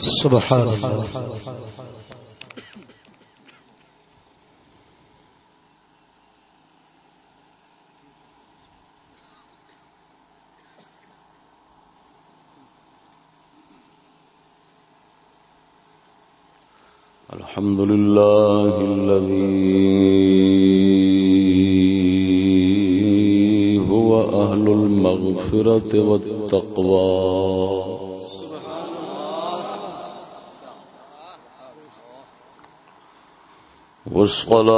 سبحان الله الحمد لله الذي هو أهل المغفرة والتقوى والصلاة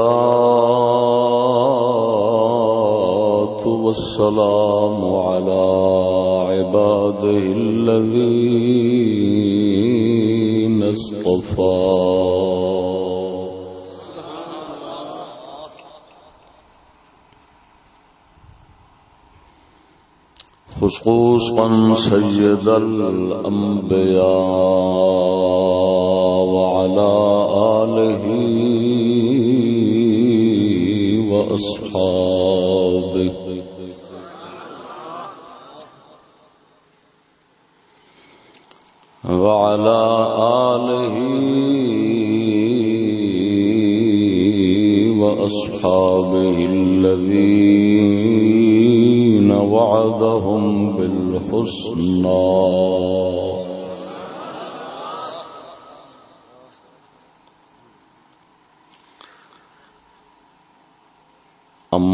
والسلام على عباده الذين اصطفى. خصوصا سيد الأنبياء وعلى آله وأصحابه وعلى آله وأصحابه الذين وعدهم بالحسنى.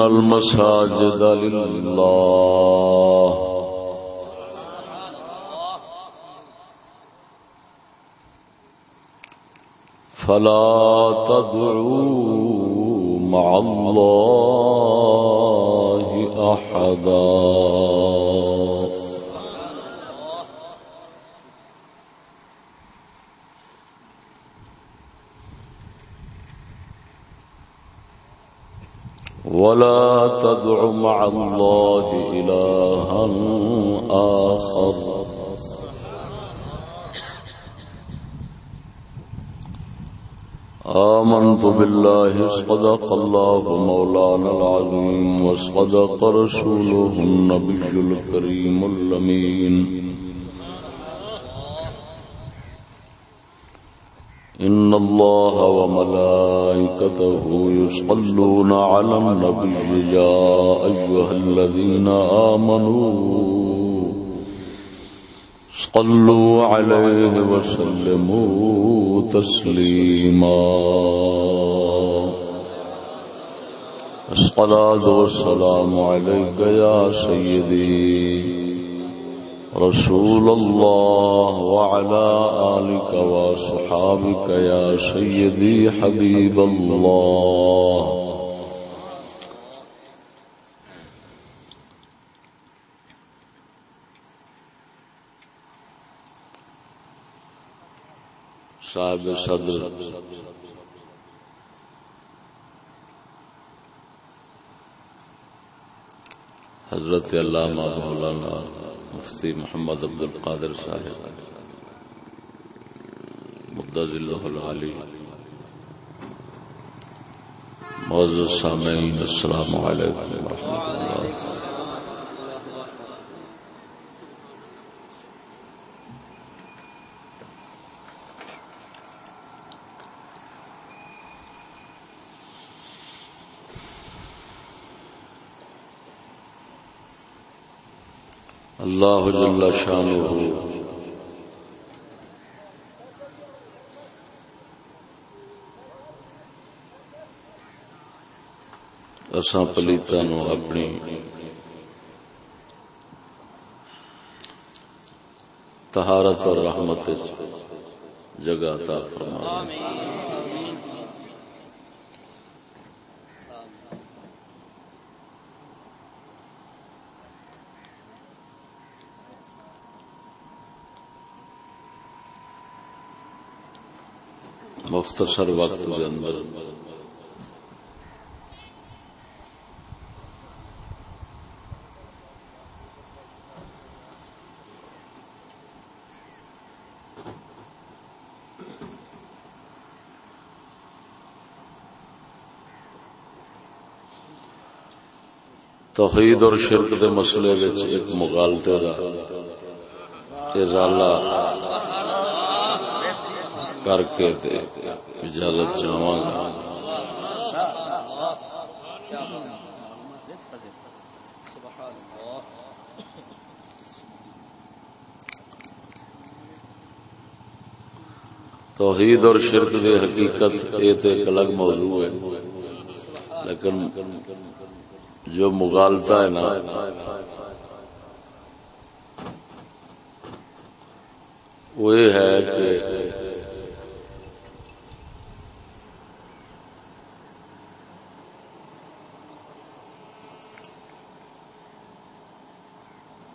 المساجد لله فلا تدعوا مع الله أحدا ولا تدع مع الله إلها آخر. آمنت بالله، صدق الله مولانا العظيم، وصدق رسوله النبي الكريم اللمين إن الله وملائكته يصلون على النبي يا أيها الذين آمنوا صلوا عليه وسلموا تسليما. الصلاة والسلام عليك يا سيدي رسول الله وعلى آلك وصحابك يا سيدي حبيب الله صاحب صدر. حضرت علامہ مولانا مفتی محمد عبد القادر صاحب مدض اللہ العالی معزز سامعین السلام علیکم ورحمۃ اللہ۔ اللہ جل شانہ اساں پلیتا نو اپنی طہارت اور رحمت جگہ عطا فرما مختصر وقت کے اندر توحید اور شرک دے مسئلے ایک مغالطے دا۔ ازالہ کر کے تے اجازت چاہواں گا۔ توحید اور شرک دی حقیقت یہ تو ایک الگ موضوع ہے۔ لیکن جو مغالتا ہے نا، وہ یہ ہے کہ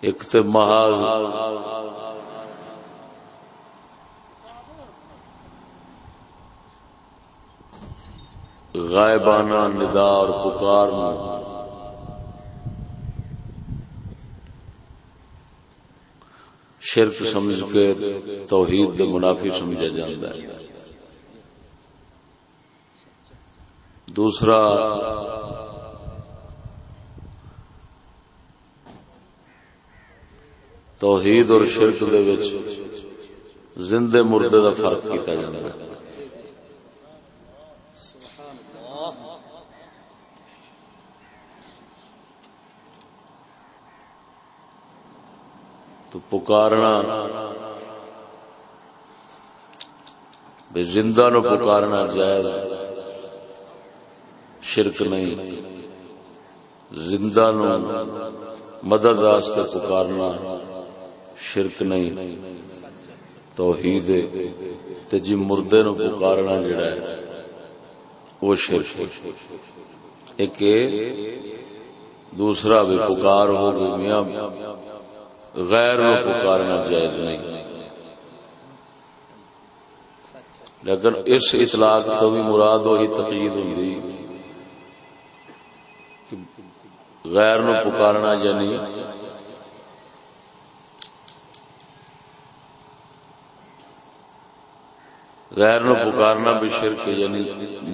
ایک تو محاذ غائبانہ ندا اور پکار شرف سمجھ کے توحید دے منافی سمجھا جاتا ہے۔ دوسرا توحید اور شرک دے وچ زندے مردے دا فرق کیتا جاتا ہے۔ تو پکارنا بے زندہ نو پکارنا جائز شرک نہیں۔ زندہ نو مدد واسطے پکارنا۔ شرک نہیں. توحید تے جی مردے نو پکارنا جڑا ہے، وہ شرک ایک دوسرا بھی پکار ہو گئی میاں غیر نو پکارنا جائز نہیں. لیکن اس اطلاق تو بھی مراد وہی تقید ہوں غیر نو پکارنا یعنی غیر نو پکارنا بھی شرک یعنی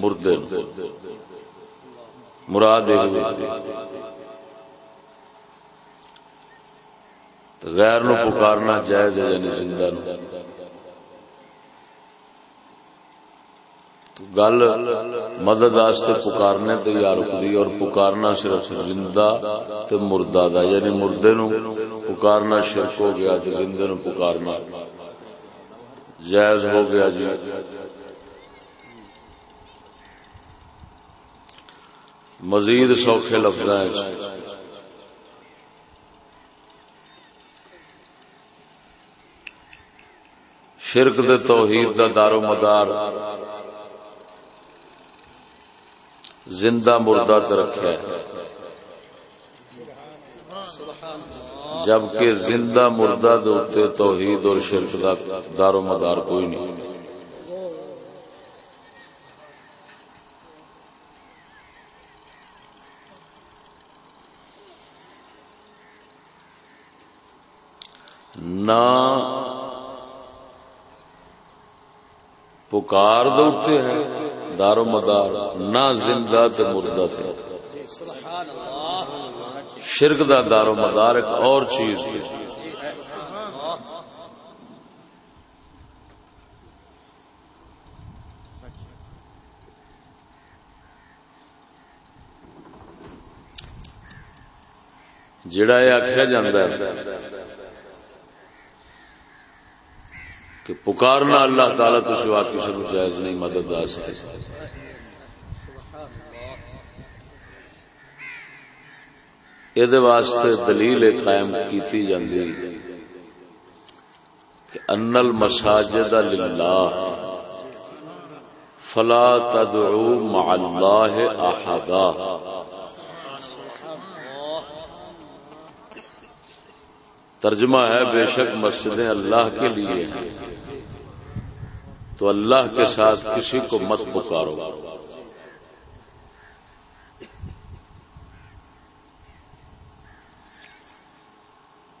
مردے مراد غیر نو پکارنا جائز ہے یعنی زندہ نو۔ گل مدد پکارنے تے یا رکدی اور پکارنا صرف زندہ تے مردہ دا یعنی مردے نو پکارنا شرک ہو گیا، تے زندے نو پکارنا۔ جائز ہو گیا جی۔ مزید سوکھے لفظ شرک دے توحید دا دار و مدار۔ زندہ مردہ تے رکھا ہے۔ جبکہ زندہ مردہ دے توحید اور شرک دا دار و مدار کوئی نہیں۔ نہ پکار دوتے ہیں دار و مدار، نہ زندہ تے مردہ تھے شرک دا دار و مدار ایک اور چیز تھی جڑا یہ آخیا جاندہ ہے کہ پکارنا اللہ تعالی تو سوا کسی کو جائز نہیں مدد واسطے یہ واسطے دلیل قائم کیتی جاندی کہ ان المساجد للہ فلا تدعو مع اللہ احدا ترجمہ ہے بے شک مسجدیں اللہ کے لیے ہیں تو اللہ کے ساتھ کسی کو مت پکارو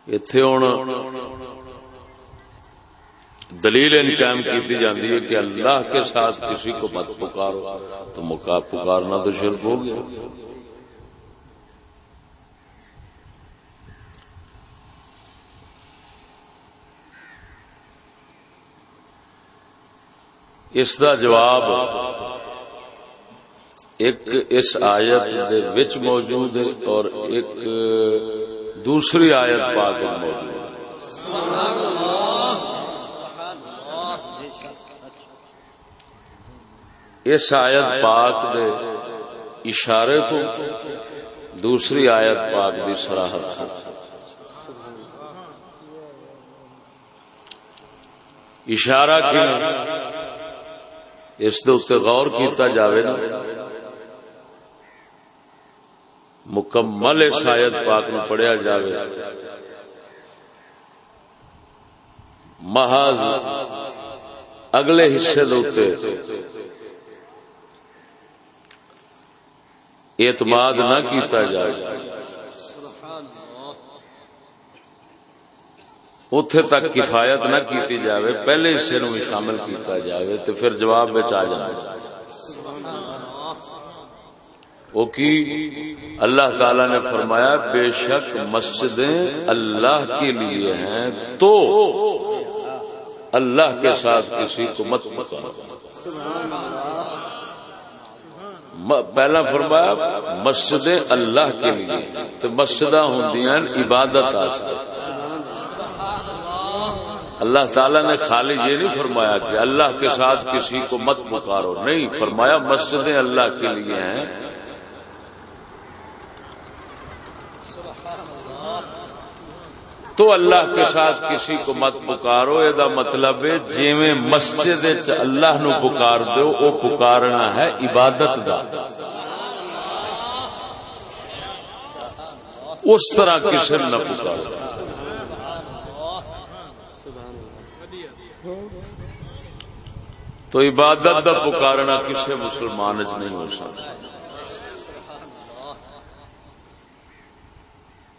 اتے ہوں دلیل انقائم کی جاتی ہے کہ اللہ کے ساتھ کسی کو مت پکارو تو مکا پکارنا تو شرک ہو گیا اس دا جواب ایک اس آیت دے وچ موجود ہے اور ایک دوسری آیت پاک موجود اس آیت پاک دے اشارے کو دوسری آیت پاک دی سراہد اشارہ کیوں؟ اس دے غور کیتا جاوے نا۔ مکمل اس آیت پاک نو پڑھیا جاوے۔ محض اگلے حصے اعتماد نہ کیتا جائے۔ اتے تک کفایت نہ کیتی جاوے، پہلے حصے نو شامل کیتا جاوے تو پھر جواب بچ آ جائے وہ کی اللہ تعالی نے فرمایا، بے شک مسجدیں اللہ کے لیے ہیں، تو اللہ کے ساتھ کسی کو مت پکارو۔ پہلا فرمایا مسجد اللہ کے لیے تو مسجد ہوں عبادت اللہ تعالی نے خالی یہ نہیں فرمایا کہ اللہ کے ساتھ کسی کو مت پکارو۔ نہیں، فرمایا مسجدیں اللہ کے لیے ہیں۔ تو اللہ کے ساتھ کسی کو مت پکارو، یہ مطلب ہے جی مسجد اللہ نو پکار دو وہ پکارنا ہے عبادت دا۔ اس طرح کسی نہ پکارو۔ تو عبادت دا پکارنا کسی مسلمان چ نہیں ہو سکتا۔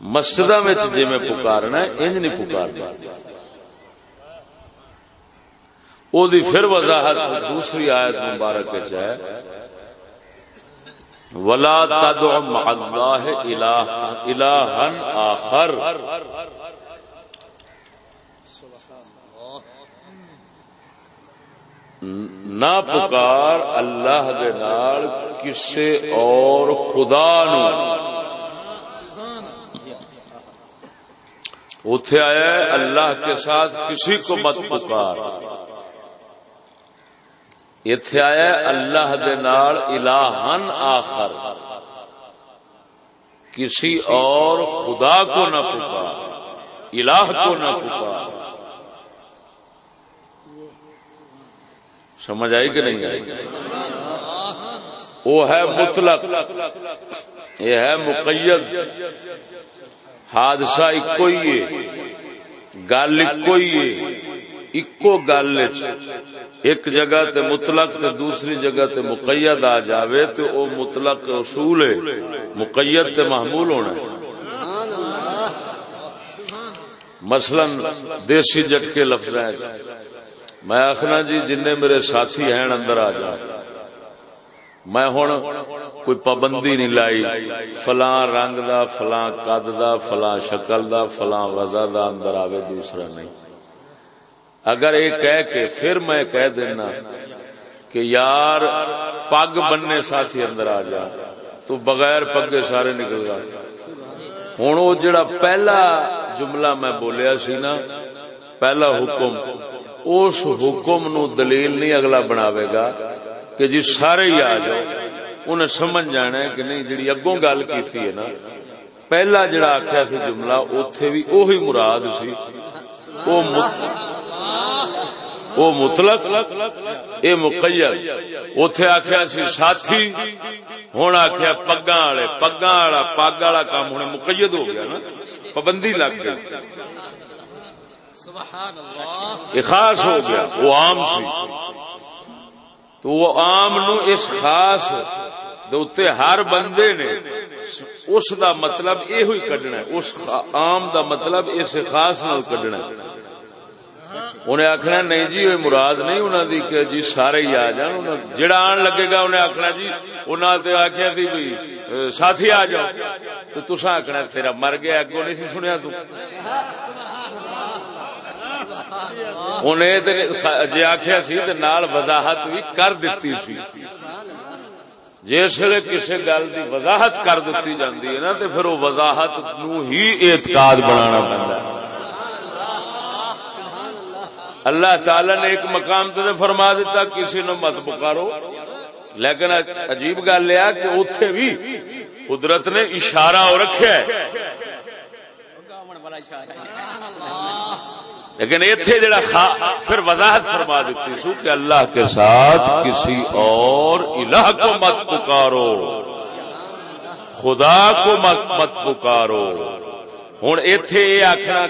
مسجد جی میں پکارنا انج نہیں پکارنا۔ او دی پھر وضاحت دوسری آیت مبارک ہے۔ ولا تدع مع اللہ الہا آخر۔ نہ پکار اللہ دے نال کسے اور خدا نو۔ اتے آیا اللہ کے ساتھ کسی کو مت پکار۔ اتے آیا اللہ دے نال الہن آخر۔ کسی اور خدا کو نہ پکار، الہ کو نہ پکار۔ سمجھ آئی کہ نہیں آئی؟ وہ ہے مطلق، یہ ہے مقید۔ حادثہ ایک ہی گل ایک گل ایک جگہ تے مطلق تے دوسری جگہ تے مقید آ جاوے تو او مطلق اصول ہے۔ مقید تے محمول ہونا ہے۔ مثلا دیسی جٹکے لفظ میں آخنا جی جن میرے ساتھی ہیں اندر آ جائے میں ہوں کوئی پابندی نہیں لائی۔ فلاں رنگ دا، فلاں قد دا، فلاں شکل دا، فلاں وزا دا، اندر آوے دوسرا نہیں۔ اگر یہ کہہ کے پھر میں کہہ دینا کہ یار، پگ بننے ساتھی اندر آ جا، تو بغیر پگے سارے نکل گا ہوں وہ جڑا پہلا جملہ میں بولیا سی نا، پہلا حکم، اس حکم نو دلیل نہیں اگلا بناوے گا۔ کہ جی سارے ہی آ جاؤ انہیں سمجھ جانا ہے کہ نہیں جی اگوں گل کی نا پہلا جڑا آخیا سی جملہ اتے بھی اوہی مراد سی وہ مطلق اے مقید۔ اتے آخیا سی ساتھی ہوں آخیا پگا والے پگا والا پگ والا کام ہوں مقید ہو گیا نا پابندی لگ گئی۔ خاص ہو گیا وہ عام سی۔ تو وہ عام نو اس خاص دے ہر بندے نے اس دا مطلب یہ ہوئی کڈنا اس عام دا مطلب اس خاص نال کڈنا انہیں آخنا نہیں جی مراد نہیں انہوں دی کہ جی سارے ہی آ جان جڑا آن لگے گا انہیں آخنا جی انہوں نے آخیا تھی بھی ساتھی آ جاؤ۔ تو تسا آخنا تیرا مر گیا اگو نہیں سی سنیا تو۔ انہیں جی آخیا سی نال وضاحت بھی کر دیتی سی۔ جس کسی گل کی وضاحت کر دیتی جاتی ہے نا تو پھر وہ وضاحت نو ہی اعتقاد بنا پہ اللہ تعالی نے ایک مقام تے فرما دیتا کسی نے مت پکارو۔ لیکن عجیب گل یہ کہ اتے بھی قدرت نے اشارہ رکھا ہے۔ لیکن اتنے جڑا پھر وضاحت فرما دیتی سو کہ اللہ کے ساتھ کسی اور الہ کو مت پکارو۔ خدا کو مت مت پکارو۔ ہوں اتے یہ آخنا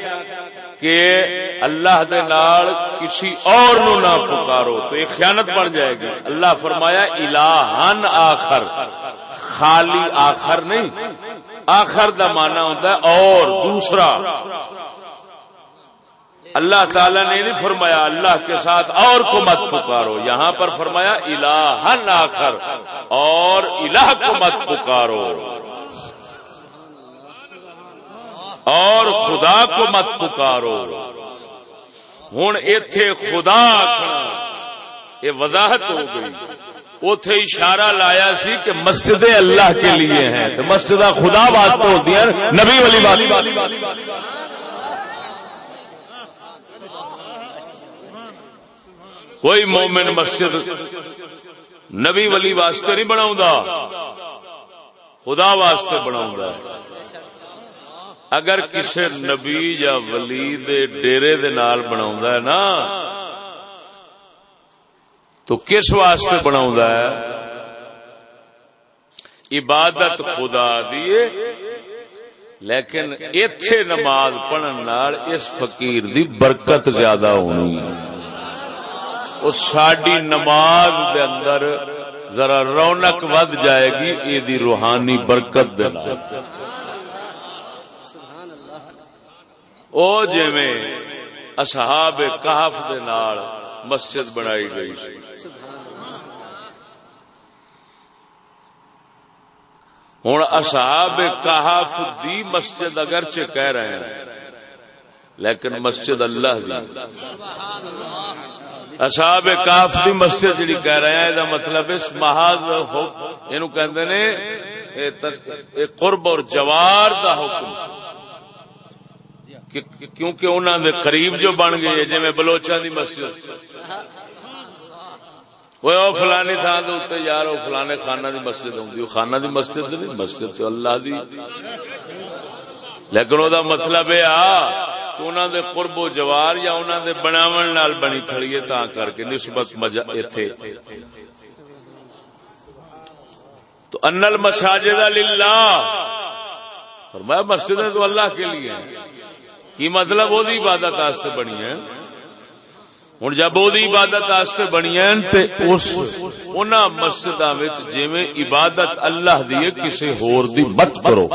کہ اللہ دے نال کسی اور نو نہ پکارو تو یہ خیانت بن جائے گی۔ اللہ فرمایا الہن آخر۔ خالی آخر نہیں، آخر دا مانا ہوتا ہے اور دوسرا۔ اللہ تعالیٰ نے نہیں فرمایا اللہ کے ساتھ اور کو مت پکارو۔ یہاں پر فرمایا الہ آخر اور الہ کو مت پکارو۔ اور خدا کو مت پکارو۔ ہوں اتے خدا یہ وضاحت ہو گئی۔ اتے اشارہ لایا سی کہ مسجد اللہ کے لیے ہیں۔ تو مسجد خدا واسطے ہوتی ہیں، نبی والی کوئی مومن مسجد نبی ولی واسطے نہیں بنا خدا واسطے بنا اگر کسی نبی یا ولی دے ڈیرے دے نال بنا ہے نا، تو کس واسطے بنا ہے؟ عبادت خدا دیے لیکن اتے نماز پڑھن اس فقیر دی برکت زیادہ ہونی۔ ساری نماز دے اندر ذرا رونق ود جائے گی یہ روحانی برکت دے او جی میں اصحاب کہف دے نال مسجد بنائی گئی ہوں اصحاب کہف دی مسجد اگرچہ کہہ رہے ہیں، لیکن مسجد اللہ دی۔ اصحاب کاف دی مسجد جڑی کہہ رہے ہیں دا مطلب اس محاذ اینو کہندے نے قرب اور جوار دا حکم۔ کیونکہ انہوں دے قریب جو بن گئے جی میں بلوچا دی مسجد۔ وہ فلانی تھان دے اتنے یار وہ فلانے خانہ دی مسجد ہوندی۔ ہوں خانہ دی مسجد نہیں، مسجد تو اللہ دی۔ لیکن وہ مطلب یہ آ انہوں دے قرب و جوار یا انہوں دے بناون نال بنی کھڑی تا کر کے نسبت مجا ایتھے۔ تو ان المساجد للہ۔ فرمایا مسجدیں تو اللہ کے لیے ہیں۔ کی مطلب وہ عبادت واسطے بنی ہے ہوں جب وہ عبادت واسطے بنی ہیں تے اس انہاں مسجداں وچ جویں عبادت اللہ دی کسی ہور دی مت کرو۔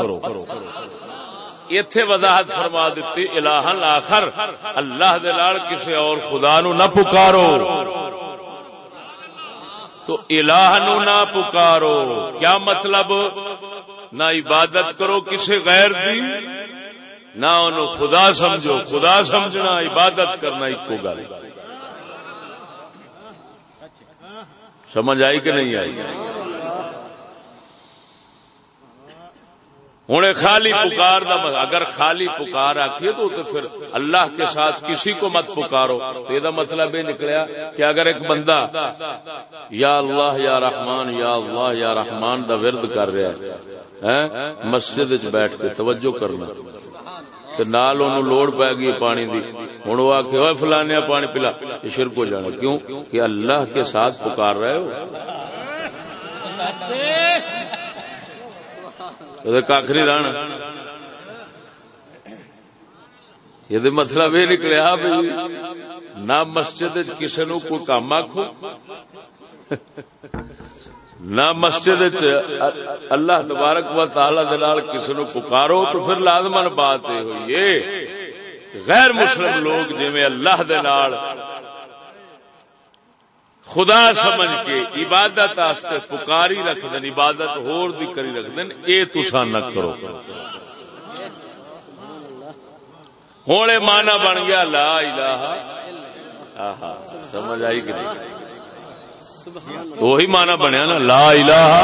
اتے وضاحت فرما دیتی الہ آخر اللہ دلال کسی اور خدا نو نہ پکارو۔ تو الہ نو نہ پکارو۔ کیا مطلب؟ نہ عبادت کرو کسی غیر دی، نہ انہوں خدا سمجھو۔ خدا سمجھنا، عبادت کرنا ایک کو گل۔ سمجھ آئی کہ نہیں آئی؟ ہوں خالی پکار دا اگر خالی پکار آخیے تو پھر اللہ کے ساتھ کسی کو مت پکارو۔ تو یہ مطلب یہ نکلیا کہ اگر ایک بندہ یا اللہ یا رحمان یا اللہ یا رحمان دا ورد کر رہا ہے مسجد بیٹھ کے توجہ کرنا۔ نال لوڑ پی گئی پانی دی۔ ہوں وہ آخ فلانے پانی پلا۔ یہ شرک ہو جانا۔ کیوں؟ کہ اللہ کے ساتھ پکار رہے ہو۔ کھ نہیں رہنا یہ مطلب یہ نکلیا نہ مسجد کسی نو کوئی کام آخو نہ مسجد اللہ تبارک و تعالی دلال کسی نو پکارو تو پھر لازمن بات یہ ہوئی غیر مسلم لوگ جی اللہ دلال خدا سمجھ کے عبادت آستے پکاری رکھ دین عبادت ہور دی کری رکھ دین اے تسا نہ کرو۔ ہونے مانا بن گیا، لا الہ۔ آہا، سمجھ آئی کہ وہی مانا بنیا نا، لا الہ۔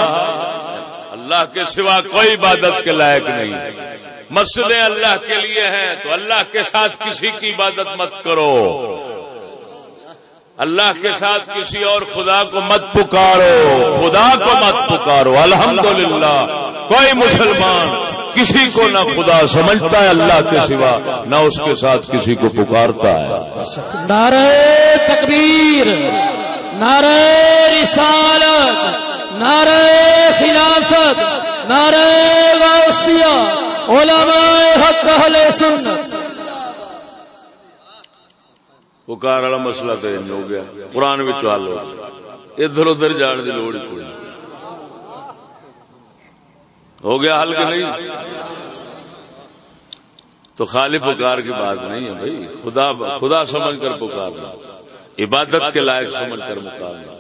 اللہ کے سوا کوئی عبادت کے لائق نہیں۔ مسئلے اللہ کے لیے ہیں، تو اللہ کے ساتھ کسی کی عبادت مت کرو۔ اللہ کے ساتھ کسی اور خدا کو مت پکارو، خدا کو مت پکارو، الحمدللہ۔ کوئی مسلمان کسی کو نہ خدا سمجھتا ہے، اللہ کے سوا نہ اس کے ساتھ کسی کو پکارتا ہے۔ نعرہ تکبیر، نعرہ رسالت، نعرہ خلافت، نعرہ غوثیہ علماء حق اہل سنت۔ پکار والا مسئلہ تو ہو گیا قرآن حل ہو گیا ادھر ادھر جان کی لوڑ کوئی ہو گیا حل کہ نہیں تو خالی پکار کی بات نہیں ہے بھائی خدا خدا سمجھ کر پکارنا عبادت کے لائق سمجھ کر مکالنا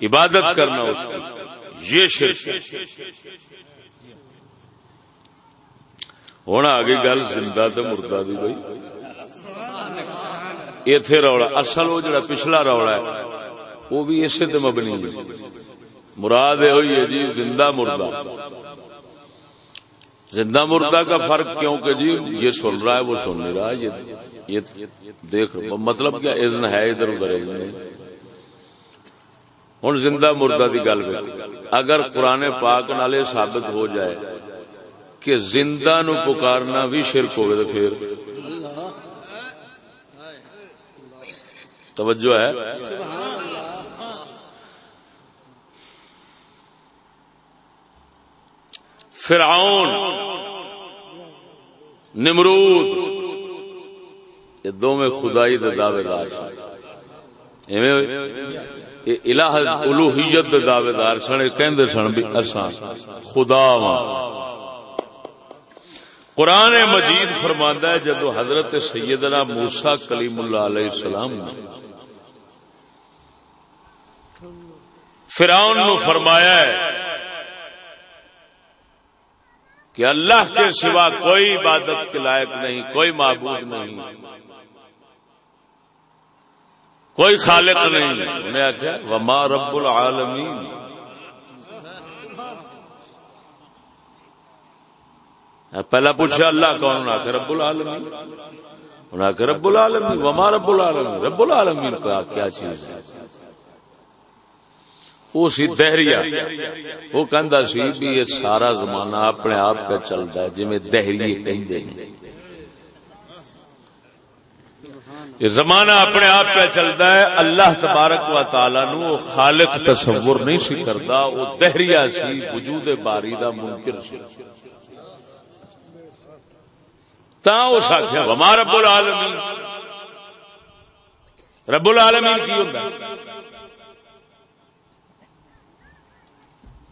عبادت کرنا اس کی یہ شرک ہونا آگے گل زندہ تو مردہ دی بھائی ایتھے رولا اصل وہ جڑا پچھلا رولا ہے، وہ بھی اسی تے مبنی ہے۔ مراد ہوئی ہے جی زندہ مردہ۔ زندہ مردہ کا فرق کیوں کہ جی یہ سن رہا ہے، وہ سن نہیں رہا، یہ یہ دیکھ مطلب کیا اذن ہے ادھر ادھر اذن نہیں ہوں زندہ مردہ کی گل اگر قرآن پاک نالے ثابت ہو جائے کہ زندہ نو پکارنا بھی شرک ہوگا تو پھر توجہ ہے۔ فرعون، نمرود، یہ دو میں خدائی دے دعوے دار سن الوحیت دے دعوے دار سن کہندے سن بھی اساں خدا واں قرآن مجید فرماندا ہے، جدو حضرت سیدنا موسا کلیم اللہ علیہ السلام نے فرعون نو فرمایا ہے کہ اللہ کے سوا کوئی عبادت کے لائق نہیں، کوئی معبود نہیں۔ کوئی خالق نہیں۔ انہیں آخیا وما رب العالمین پہلا پوچھا، اللہ کون؟ آ کے رب العالمین انہیں آ رب العالمین وما رب العالمین رب العالمین کا کیا چیز ہے۔ وہ سی دہریا۔ وہ کہندا سی بھی یہ سارا زمانہ اپنے آپ پہ چلتا ہے جی دہری کہندے ہیں یہ زمانہ اپنے آپ پہ چلتا ہے، اللہ تبارک و تعالی نو خالق تصور نہیں سی کرتا وہ دہریا سی، وجود باری دا ممکن سی۔ تا اس آخیا ہمارا رب العالمین۔ رب العالمین کی ہوتا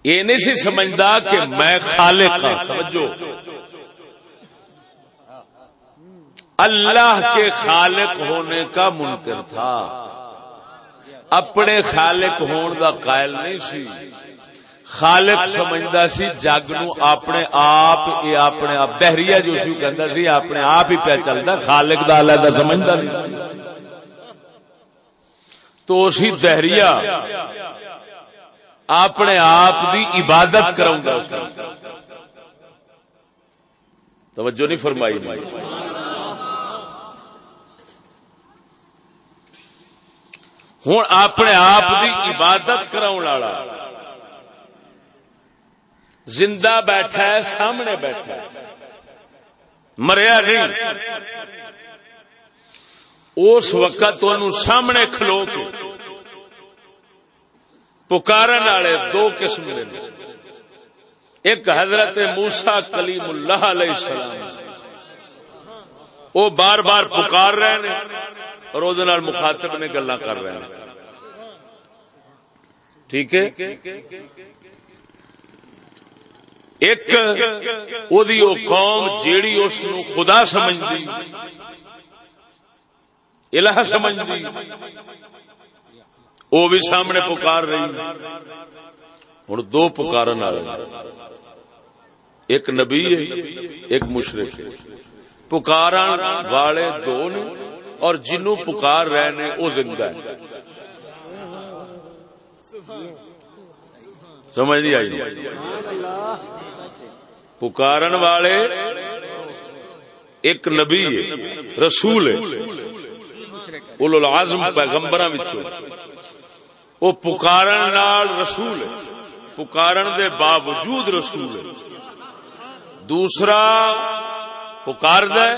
یہ نہیں سی سمجھتا کہ میں خالق ہوں سمجھو اللہ کے خالق ہونے کا منکر تھا۔ اپنے خالق ہون دا قائل نہیں سی۔ خالق سمجھدا سی جگ نو اپنے آپ، یہ اپنے آپ دہریا جو سی کہندا سی اپنے آپ ہی پہ چلدا۔ خالق دا علیحدہ سمجھدا نہیں تو اسی دہریا اپنے آپ دی عبادت کراؤں گا توجہ نہیں فرمائی۔ مائی ہوں اپنے آپ دی عبادت کراؤ والا۔ زندہ بیٹھا ہے، سامنے بیٹھا ہے۔ مریا نہیں۔ اس وقت سامنے کھلو کے۔ پکارن والے دو قسم دے ایک حضرت موسا کلیم اللہ علیہ السلام۔ وہ بار بار پکار رہے ہیں اور وہ مخاطب نے گلا کر رہے ہیں۔ ٹھیک ہے؟ ایک قوم جیڑی اس خدا سمجھتی الہ سمجھتی وہ بھی سامنے پکار رہی ہوں دو پکار ایک نبی ہے، ایک مشرق ہے۔ پکار والے دو نے اور جنو پکار رہے نے، وہ زندہ ہے سمجھ نہیں آئی۔ پکارن والے ایک نبی ہے، رسول ہے۔ العظم پیغمبر وہ پکارن رسول ہے۔ پکارن دے باوجود رسول ہے۔ دوسرا پکار دے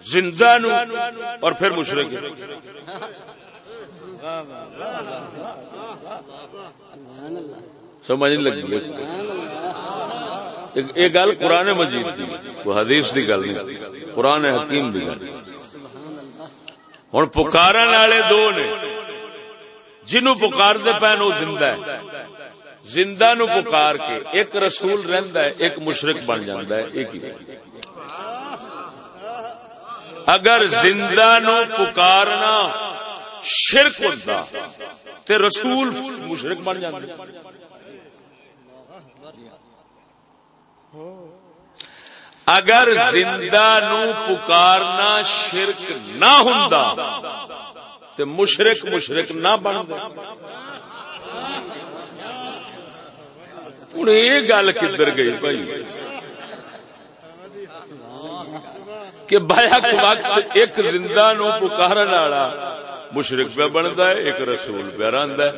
زندہ نو اور پھر مشرق سمجھ لگی۔ یہ گل قرآن مجید تھی وہ حدیث دی گل نہیں۔ قرآن حکیم دی۔ گل ہوں پکار والے دو نے۔ جنو پکار دے پین وہ زندہ ہے۔ زندہ نو پکار کے ایک رسول رہندا ہے، ایک مشرق بن جاندا ہے، ایک ہی۔ اگر زندہ نو پکارنا شرک ہوتا تے رسول مشرق بن جاندا اگر زندہ نو پکارنا شرک نہ ہوندا تے مشرق مشرق نہ بندا ہوں یہ گل کدھر گئی بھائی؟ کہ بیک وقت ایک زندہ نو پکار والا مشرق پہ بنتا ہے ایک رسول پہ ہے۔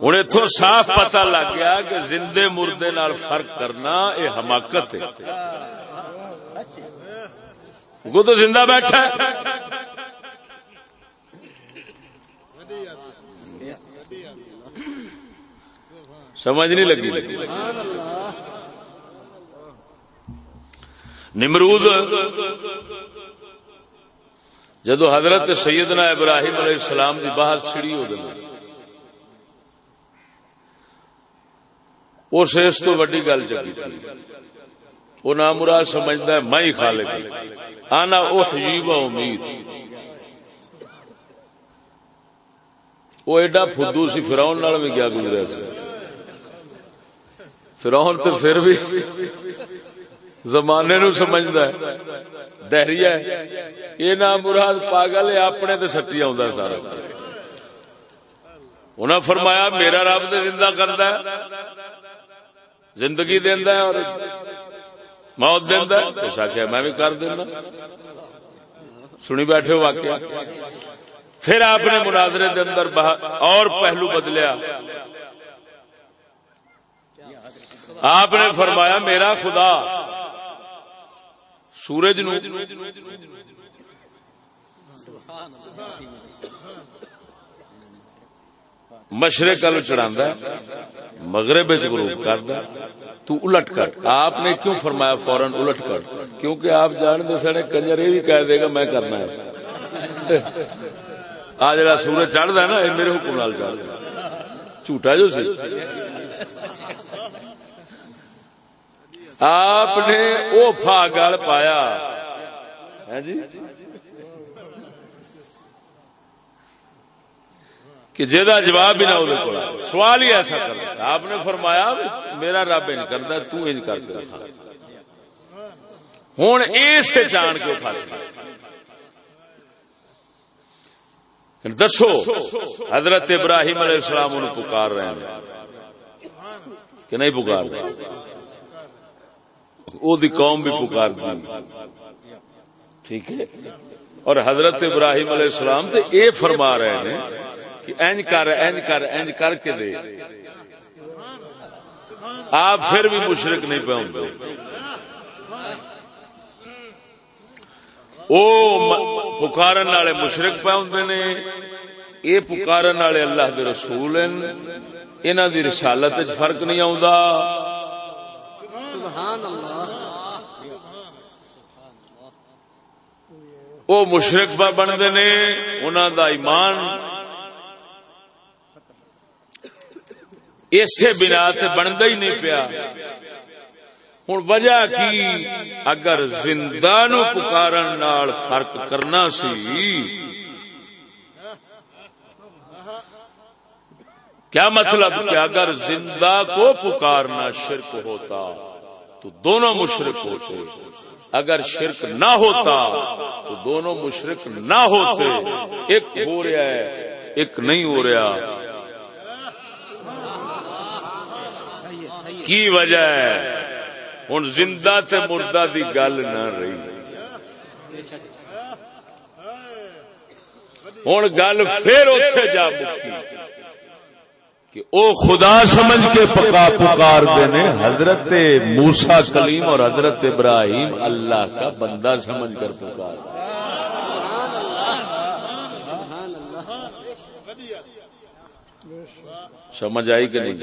ہوں اتو صاف پتا لگ گیا کہ زندے مردے نال فرق کرنا یہ حماقت ہے۔ وہ تو زندہ بیٹھا ہے۔ سمجھ نہیں لگی۔ نمرود، جدو حضرت سیدنا ابراہیم علیہ السلام کی باہر چھڑی ہو گئی۔ اس اس تو وڈی گل چکی تھی۔ وہ نام مراد سمجھتا ہے، میں ہی کھا لے آنا وہ حجیب امید. وہ ایڈا فدو سی فراؤن بھی کیا گزرا سی؟ فرون تو پھر بھی زمانے نو سمجھدا ہے دہریا ہے۔ یہ نام مراد پاگل ہے، اپنے تے سٹی آندا سارا۔ انہاں فرمایا، میرا رب تے زندہ کردا ہے، زندگی دیندا ہے اور موت دیندا ہے اس آخیا میں بھی کر دینا سنی بیٹھے ہو واقعہ پھر آپ نے مناظرے دے اندر اور پہلو بدلیا آپ نے فرمایا میرا خدا سورج نو مشرق کل چڑھا مغرب غروب کردا تو الٹ کر۔ آپ نے کیوں فرمایا فورن الٹ کر؟ کیونکہ آپ جانتے سڑے کنجر یہ بھی کہہ دے گا، میں کرنا ہے۔ آ جڑا سورج چڑھتا ہے نا، یہ میرے حکم نال چڑھتا جھوٹا جو سی۔ آپ نے وہ فا گل پایا ہاں جی؟ کہ جہاں جواب بھی نہ ہو سوال ہی ایسا کر آپ نے فرمایا میرا رب ان کرتا تو کر کے رکھا۔ ہوں اس جان کے پھنس دسو، حضرت ابراہیم علیہ السلام انہوں پکار رہے ہیں۔ کہ نہیں پکار رہے؟ دی قوم بھی پکار دی۔ ٹھیک ہے۔ اور حضرت ابراہیم علیہ السلام تو یہ فرما رہے ہیں کہ اینج کر اینج کر اینج کر کے دے۔ آپ پھر بھی مشرق نہیں پہ ہوں وہ پکارن والے مشرق پہ ہوں نے۔ یہ پکارن والے اللہ دے رسول ہیں۔ انہوں دی رسالت فرق نہیں آ وہ مشرق پہ بنتے نے انہوں دا ایمان اسی بنا تے بنتا ہی نہیں پیا۔ ہوں وجہ کی؟ اگر زندہ نو پکارن نال فرق کرنا سی۔ کیا مطلب کہ اگر زندہ کو پکارنا شرک ہوتا تو دونوں مشرق ہوتے۔ اگر شرک نہ ہوتا تو دونوں مشرق نہ ہوتے۔ ایک ہو رہا ہے، ایک نہیں ہو رہا۔ کی وجہ ہے؟ ہوں زندہ تے مردہ دی گل نہ رہی۔ ہوں گل پھر اتے جا مکی۔ کہ او خدا سمجھ کے پکا پکار دینے حضرت موسا کلیم اور حضرت ابراہیم اللہ کا بندہ سمجھ کر پکار۔ سمجھ آئی کہ نہیں؟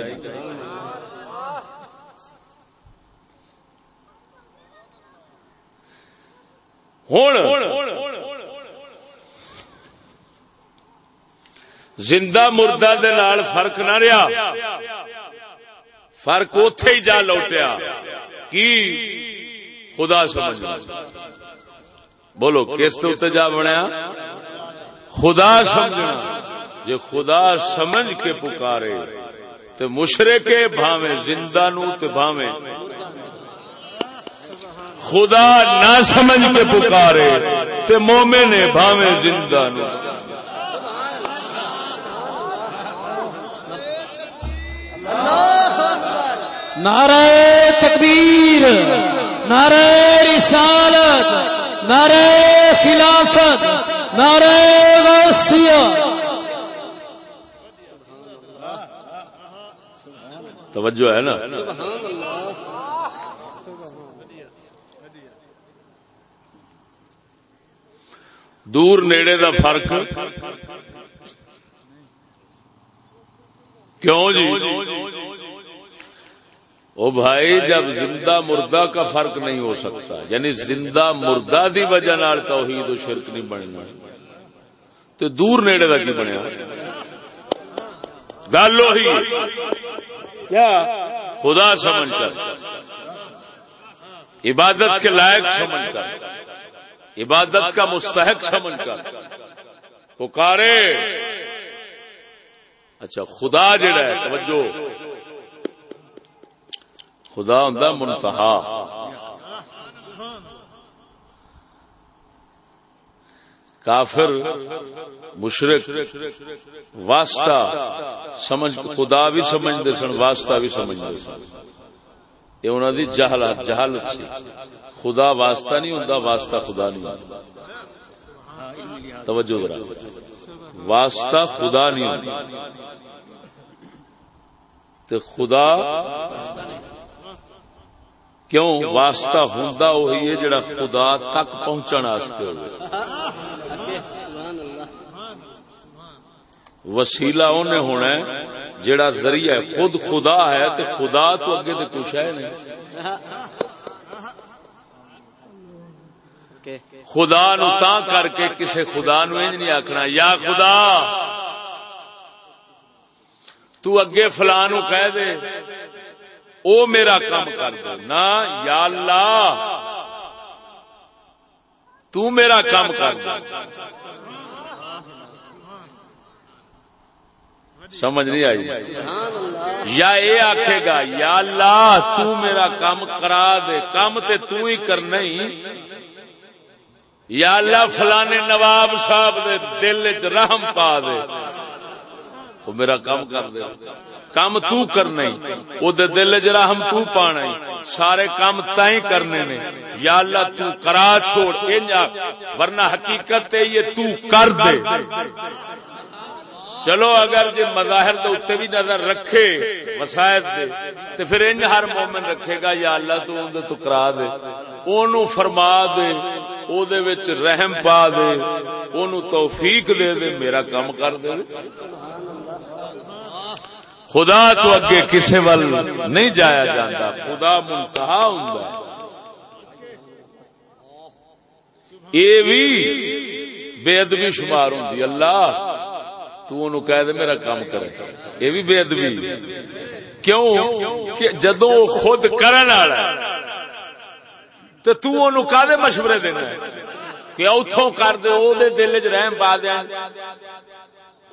ہوں۔ زندہ مردہ دے نال فرق نہ رہا فرق اتے ہی جا لوٹیا۔ کی؟ خدا سمجھ بولو، کس تے جا بنیا؟ خدا سمجھنا جی خدا سمجھ کے پکارے تو مشرے کے بھاوے زندہ نو تے بھاوے خدا نہ سمجھ کے پکارے تے مومے نے بھاوے زندہ نو۔ نعرہ تکبیر نعرہ رسالت نعرہ خلافت نعرہ غوثیہ توجہ ہے نا؟ دور نیڑے دا فرق؟ کیوں جی؟ او بھائی، جب زندہ مردہ کا فرق نہیں ہو سکتا یعنی زندہ مردہ دی وجہ نال توحید و شرک نہیں بننا، تو دور نیڑے کا کی بنیا؟ گل وہی۔ کیا؟ خدا سمجھ کر۔ عبادت کے لائق سمجھ کر۔ عبادت کا مستحق سمجھ کر پکارے۔ اچھا خدا جڑا ہے، توجہ۔ خدا ہوں منتہا۔ کافر مشرق واسطہ، سمجھ، خدا بھی سمجھتے سن، واسطہ بھی سمجھتے سن۔ یہ انہوں دی جہالت جہالت سی۔ خدا واسطہ نہیں ہوں واسطہ خدا نہیں ہوں توجہ ذرا۔ واسطہ خدا نہیں ہوں خدا کیوں واسطہ ہوں وہی ہے جڑا خدا تک پہنچن وسیلا انہیں ہونا ہے جڑا ذریعہ ہے خود خدا ہے تو خدا تو اگے تو کچھ ہے نہیں۔ خدا نو تا کر کے کسے خدا نو نہیں آخنا یا خدا تو اگے فلاں کہہ دے او میرا کام کر دے۔ نہ یا اللہ تو میرا کام کر دے۔ سمجھ نہیں آئی یا اے آکھے گا، یا اللہ، تو میرا کام کرا دے۔ کام تے تو ہی کرنا ہی یا اللہ، فلانے نواب صاحب دے دل چ رحم پا دے۔ وہ میرا کام کر دے۔ کام تو کرنا او دے دل جرا ہم تو پانا ہی سارے کام تائیں کرنے نے۔ یا اللہ، تو کرا چھوڑ۔ انجا ورنہ حقیقت تے یہ تو کر دے۔ چلو اگر جی مظاہر دے اتنے بھی نظر رکھے مسائد دے تو پھر انج ہر مومن رکھے گا، یا اللہ تو اندر تو کرا دے۔ اونو فرما دے، او دے وچ رحم پا دے، اونو توفیق دے دے، میرا کام کر دے۔ خدا تو اگے کسی ول نہیں جایا جاتا خدا منتہا ہوں یہ بھی بے ادبی شمار ہوں اللہ۔ تو کہہ دے میرا کام کرے۔ یہ بھی بے ادبی کیوں؟ کہ جدو خود کرن والا تو تو کا دے مشورے دینا کہ اتوں کر دے او دے دل چ رحم پا دیا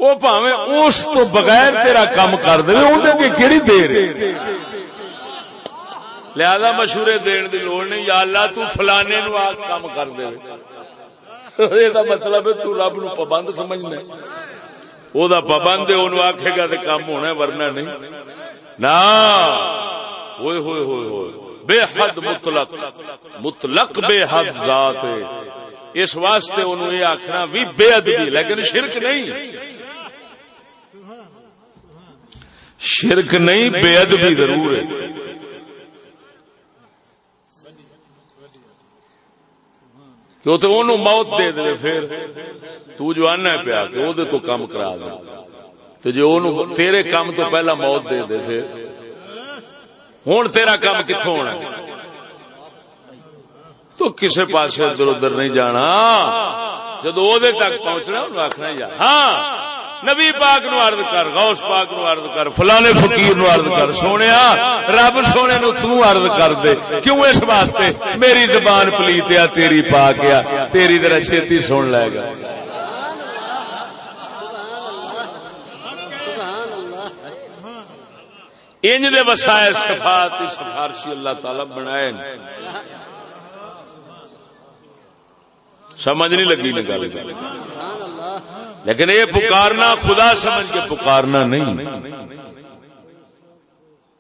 وہ پاوے اس تو بغیر تیرا کام کر دے اندر کہڑی دیر لہذا مشورے دین دی لوڑ نہیں، یا اللہ تو فلانے نو آ کام کر دے۔ یہ مطلب ہے تو رب نو پابند سمجھنا وہ پابند ہے انہوں آخے گا تو کام ہونا ورنہ نہیں نا ہوئے ہوئے ہوئے ہوئے بے حد مطلق مطلق بے حد ذات اس واسطے انہوں یہ آخنا بھی بے ادبی لیکن شرک نہیں شرک نہیں بے ادبی ضرور ہے تو تے انہوں موت دے دے پھر تو جو آنا ہے پیا کہ وہ تو کم کرا دے۔ تو جو انہوں تیرے کم تو پہلا موت دے دے پھر۔ ہوں تیرا کم کتھوں ہونا؟ تو کسے پاس ادھر ادھر نہیں جانا۔ جدو تک پہنچنا، انہوں آکھنا یا ہاں۔ نبی پاک نو عرض کر، غوث پاک نو عرض کر، فلانے فقیر نو عرض کر سونے رب سونے نو تو عرض کر دے۔ کیوں اس واسطے؟ میری زبان پلیتیا تیری پا گیا تیری طرح چھتی سن لے گا۔ انج دے وسائے صفات سفارشی اللہ تعالی بنائے سمجھ نہیں لگی نا گل۔ لیکن یہ پکارنا خدا سمجھ کے پکارنا نہیں۔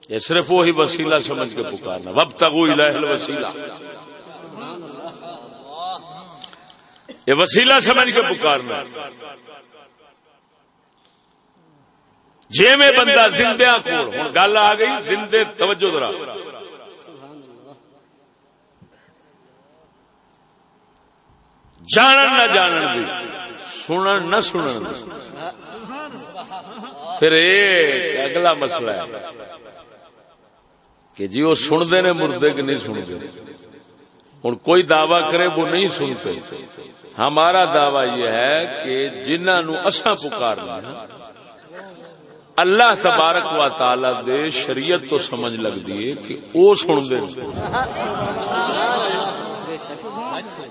یہ صرف وہی وسیلہ سمجھ کے پکارنا۔ وب تک وسیلہ یہ وسیلہ سمجھ کے پکارنا۔ جی میں بندہ زندہ کول ہوں گل آ گئی، زندے توجہ درا جانن نہ جانن دی۔ سنن نہ سنن۔ پھر ایک اگلا مسئلہ ہے کہ جی وہ سنتے نے، مردے کہ نہیں سنتے۔ ہوں کوئی دعوی کرے، وہ نہیں سنتے۔ ہمارا دعوی یہ ہے کہ جنہوں اصا پکارنا اللہ تبارک و تعالی دے شریعت تو سمجھ لگ دیے کہ وہ سن دے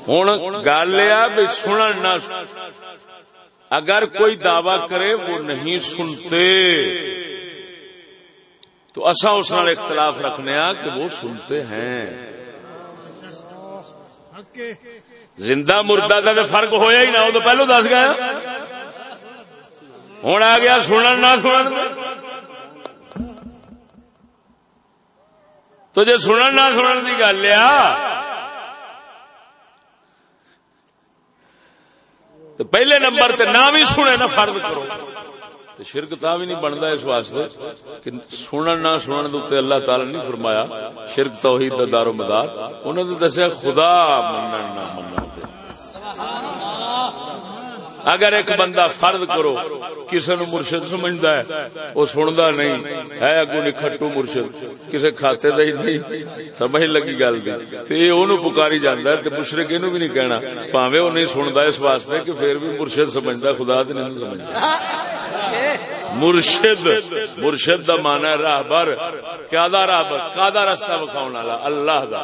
ہوں گل یہ سنن نہ اگر کوئی دعوی کرے وہ نہیں سنتے۔ تو اصا اس نال اختلاف رکھنے کہ وہ سنتے ہیں۔ زندہ مردہ کا تو فرق ہویا ہی نہ، وہ تو پہلو دس گیا۔ ہوں آ گیا سنن نہ سنن۔ تو جی سنن نہ سنن کی گل آ تو پہلے نمبر تے نام ہی سنے نہ فرد کرو۔ تو شرک تا بھی نہیں بندا اس واسطے کہ سنن نہ سنن دے تے اللہ تعالی نے فرمایا، شرک توحید دا دار و مدار۔ انہوں نے دسیا، خدا منن نہ منن سبحان اگر ایک بندہ فرد کرو کسی نو مرشد سمجھتا ہے وہ سنتا نہیں، ہے اگو نکھٹو مرشد کسی کھاتے دا ہی نہیں، سمجھ لگی گل دی۔ پکاری جانا ہے مشرق یہ بھی نہیں کہنا۔ پاوے وہ نہیں سنتا اس واسطے کہ پھر بھی مرشد سمجھتا خدا تو نہیں سمجھتا مرشد. مرشد دا مانا ہے راہ بر کیا راہ بر کا دا رستہ بکھاؤ والا؟ اللہ دا.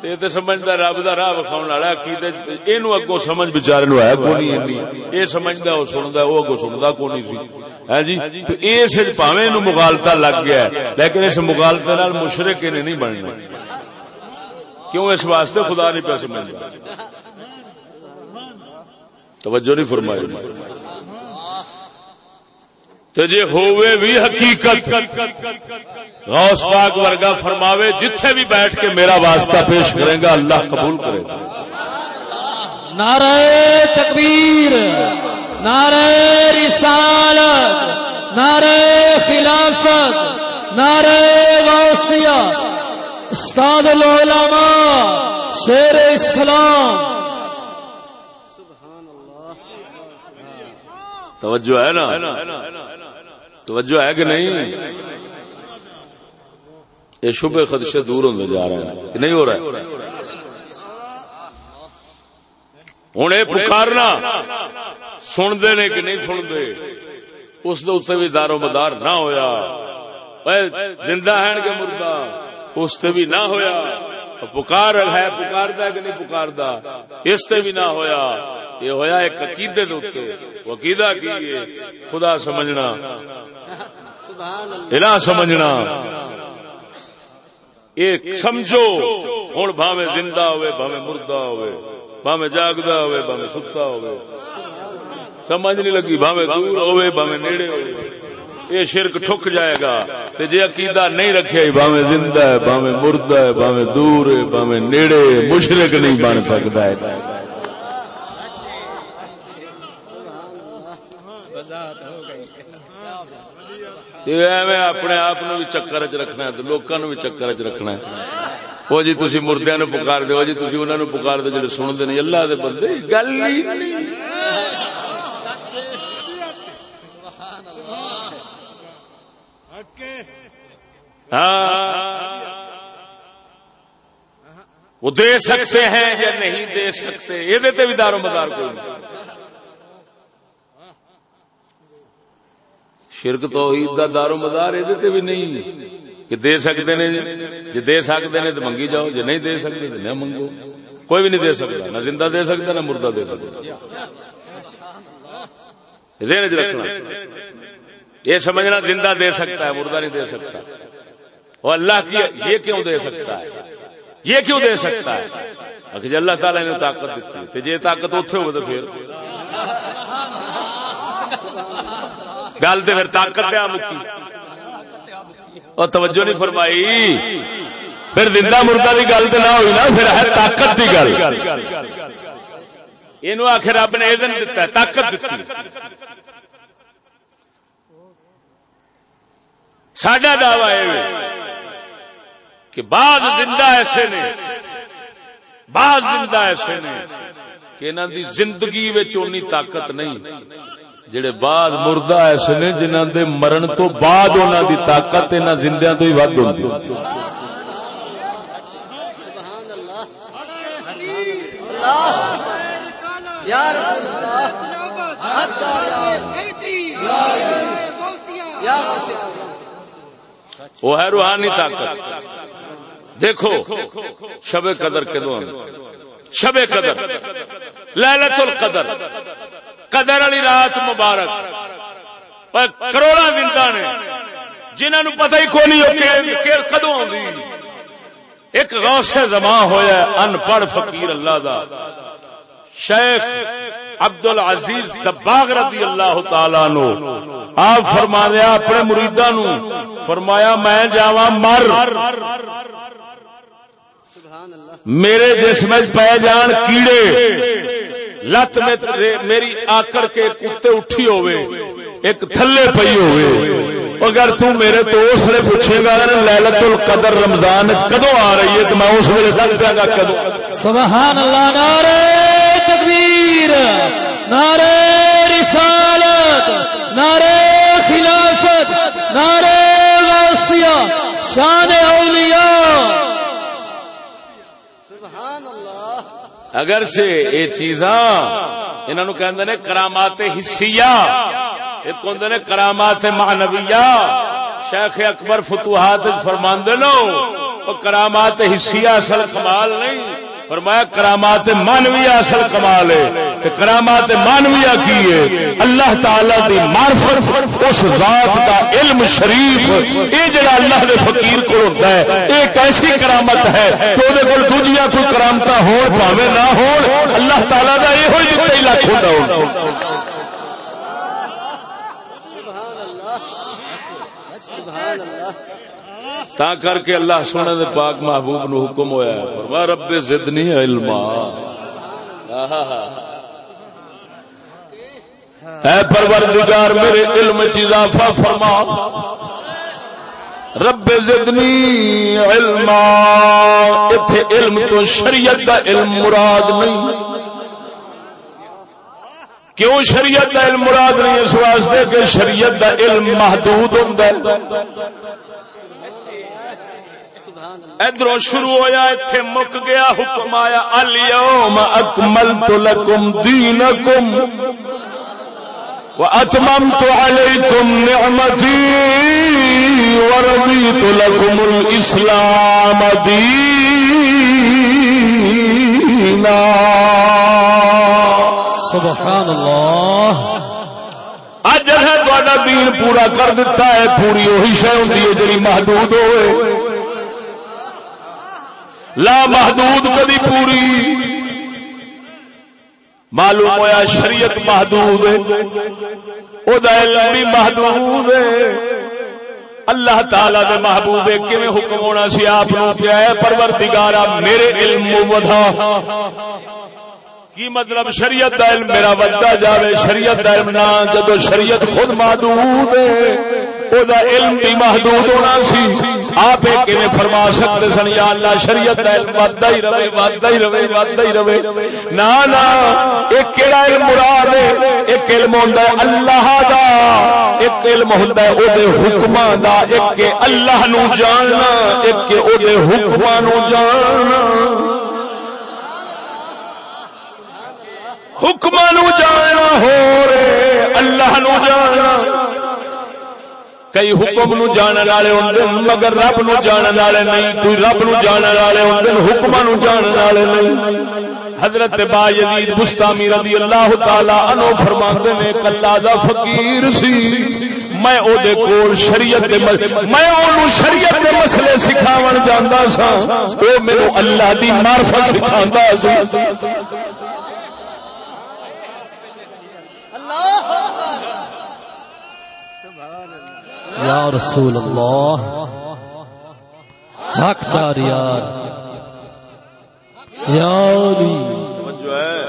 تے تے سمجھدا رب دا راہ وکھاون والا عقیدے اینو اگوں سمجھ بیچارے نو ہے کوئی نہیں اے سمجھدا او سندا او اگوں سندا کوئی نہیں سی؟ ہے جی؟ تو اس وچ پاویں نو مغالطہ لگ گیا ہے، لیکن اس مغالطے نال مشرک نے نہیں بننا کیوں اس واسطے؟ خدا نہیں پہ سمجھدا۔ توجہ نہیں فرمائی۔ تو جی ہوئے بھی حقیقت۔ غوث پاک ورگا فرماوے جتھے بھی بیٹھ کے میرا واسطہ پیش کرے گا اللہ قبول کرے گا۔ نعرہ تکبیر نعرہ رسالت نعرہ خلافت نعرہ غوثیہ استاد العلماء شیر اسلام۔ توجہ ہے نا؟ توجہ ہے کہ نہیں؟ یہ شبہ خدشے دور ہوتے جا رہے ہیں۔ کہ نہیں ہو رہا ہے؟ ہوں یہ پکارنا سنتے نے کہ نہیں سنتے؟ اس اتنے بھی دارو مدار نہ ہویا۔ زندہ ہے کہ مردہ؟ اس بھی نہ ہویا۔ پکار ہے پکاردا کہ نہیں پکاردا اس سے بھی نہ ہویا۔ یہ ہویا ایک عقیدے دے وہ عقیدہ کی ہے؟ خدا سمجھنا۔ الہ سمجھنا۔ ایک سمجھو۔ ہوں بھاوے زندہ ہوئے بھاوے مردہ ہوئے بھاوے جاگدا ہوئے بھاوے ستا ہوئے۔ سمجھ نہیں لگی بھاوے دور ہوئے بھاوے نیڑے ہوئے۔ یہ شرک ٹھک جائے گا۔ تے جے عقیدہ نہیں رکھے باویں زندہ ہے باویں مردہ ہے باویں دور ہے باویں نیڑے مشرک نہیں بن سکتا ہے۔ اپنے آپ بھی چکر چ رکھنا ہے، لوکاں بھی چکر چ رکھنا ہے۔ وہ جی تھی مردیا نو پکار دو جی تھی انہوں نے پکار دو جی سنتے نہیں، اللہ دے بندے گل ہاں ہاں۔ وہ دے سکتے ہیں یا نہیں دے سکتے، یہ دیتے بھی دارو مدار کوئی شرک تو عید کا دارو مدار یہ دیتے بھی نہیں۔ کہ دے سکتے نے جی دے سکتے نے تو منگی جاؤ جی نہیں دے سکتے تو نہ منگو کوئی بھی نہیں دے سکتا، نہ زندہ دے سکتا، نہ مردہ دے سکتا۔ ذہن رکھنا۔ یہ سمجھنا زندہ دے سکتا ہے، مردہ نہیں دے سکتا۔ وہ اللہ کی یہ کیوں دے سکتا ہے؟ یہ کیوں دے سکتا ہے؟ اگر جی اللہ تعالی نے طاقت دیتی ہے، تو جی طاقت اتنے ہو تو پھر۔ گل تو پھر طاقت دیا مکی اور توجہ نہیں فرمائی۔ پھر زندہ مردہ کی گل تو نہ ہوئی نا، پھر ہے طاقت کی گل۔ یہ آخر رب نے یہ دتا ہے، طاقت دیتی سڈا دعوی کہ بعض زندہ ایسے نے بعض زندہ ایسے نے کہ انہوں دی زندگی اونی طاقت نہیں جڑے بعض مردہ ایسے نے جنہوں دے مرن تو بعد انہوں دی طاقت انہوں زندیاں تو ہی ود ہوتی یا رسول اللہ وہ ہے روحانی طاقت۔ دیکھو، شب قدر کے دو شب قدر۔ للت القدر قدر والی رات مبارک۔ کروڑا زندہ نے جنہوں پتہ ہی کو نہیں کدو ایک غوث زماں ہویا ان پڑھ فقیر اللہ دا۔ شیخ عبد العزیز دباغ رضی اللہ تعالی نو۔ آپ فرما دیا اپنے مریدا نو۔ فرمایا، میں جاوا مر۔ میرے جسم پی جان کیڑے۔ لت میں میری آکڑ کے کتے اٹھی ہوئے ایک تھلے پئی ہوئے اگر تو میرے تو اس نے پوچھے گا للت القدر رمضان کدو آ رہی ہے، تو میں اس ویلے دس دیا گا کدو سبحان اللہ، نعرہ! تکبیر نعرہ رسالت، نعرہ خلافت، نعرہ غوثیہ شان اولیاء۔ سبحان اللہ۔ اگرچہ یہ چیزاں انہوں کہ کرامات حصیہ ایک ہوں نے کرامات مانویا شیخ اکبر فتوحات فرماندے نو کرامات حصیہ اصل کمال نہیں۔ فرمایا کرامات مانویا اصل کمال ہے کرامات مانویا کی ہے؟ اللہ تعالی دی معرفت، اس ذات دا علم شریف، اے جڑا اللہ دے فقیر کو ہوتا ہے ایک ایسی کرامت ہے تو دے کول دوجیاں کوئی کرامتا ہون پاوے نہ ہون، اللہ تعالی دا یہ ہوئی دتا ہی لاکھ ہوندا ہون۔ سبحان اللہ۔ سبحان اللہ۔ تا کر کے اللہ سونے دے پاک محبوب نو حکم ہویا ہے۔ فرما رب زدنی علما۔ اے پروردگار، میرے علم چ اضافہ فرما۔ رب زدنی علما۔ ایتھے علم تو شریعت دا علم مراد نہیں۔ کیوں شریعت دا علم مراد نہیں؟ اس واسطے کہ شریعت دا علم محدود ہوں ادھر شروع ہویا اتنے مک گیا حکم آیا اليوم اکملت لکم دینکم واتممت علیکم نعمتی ورضیت لکم الاسلام دینا. سبحان اللہ اج ہے تا دین پورا کر دیتا ہے پوری وہی شہ ہوں جی محدود ہوئے۔ لا محدود کدی پوری۔ معلوم ہوا شریعت محدود بھی محدود اللہ تعالی دے محبوب کیویں حکم ہونا سی؟ آپ پیا پروردگارا میرے علم ودھا کی مطلب شریعت دا علم میرا بچتا جاوے، شریعت دا علم نہ، جدو شریعت خود محدود او دا علم بھی محدود ہونا سی۔ آپ فرما سکتے سن، یا اللہ، شریعت دا علم ہی رہے ہی رہے ہی رہے۔ نا نا ایک کیڑا علم مراد ہے؟ ایک علم ہوندا ہے اللہ دا۔ ایک علم ہوندا ہے او دے حکماں دا۔ ایک کہ اللہ نو جاننا، ایک کہ او دے حکماں نو جاننا۔ حکم نو جاننا ہو رے اللہ نو جاننا۔ کئی حکم نو جاننے والے ہوں مگر رب نو جاننے والے نہیں، کوئی رب نو جاننے والے ہوں حکم نو جاننے والے نہیں۔ حضرت با یزید بستامی رضی اللہ تعالی عنہ فرماندے نے، کلا دا فقیر سی۔ میں او دے کول شریعت دے میں اونوں شریعت دے مسئلے سکھاون جاندا سا او مینوں اللہ دی معرفت سکھاندا سی۔ یا رسول اللہ، حق چار یار۔ جو ہے۔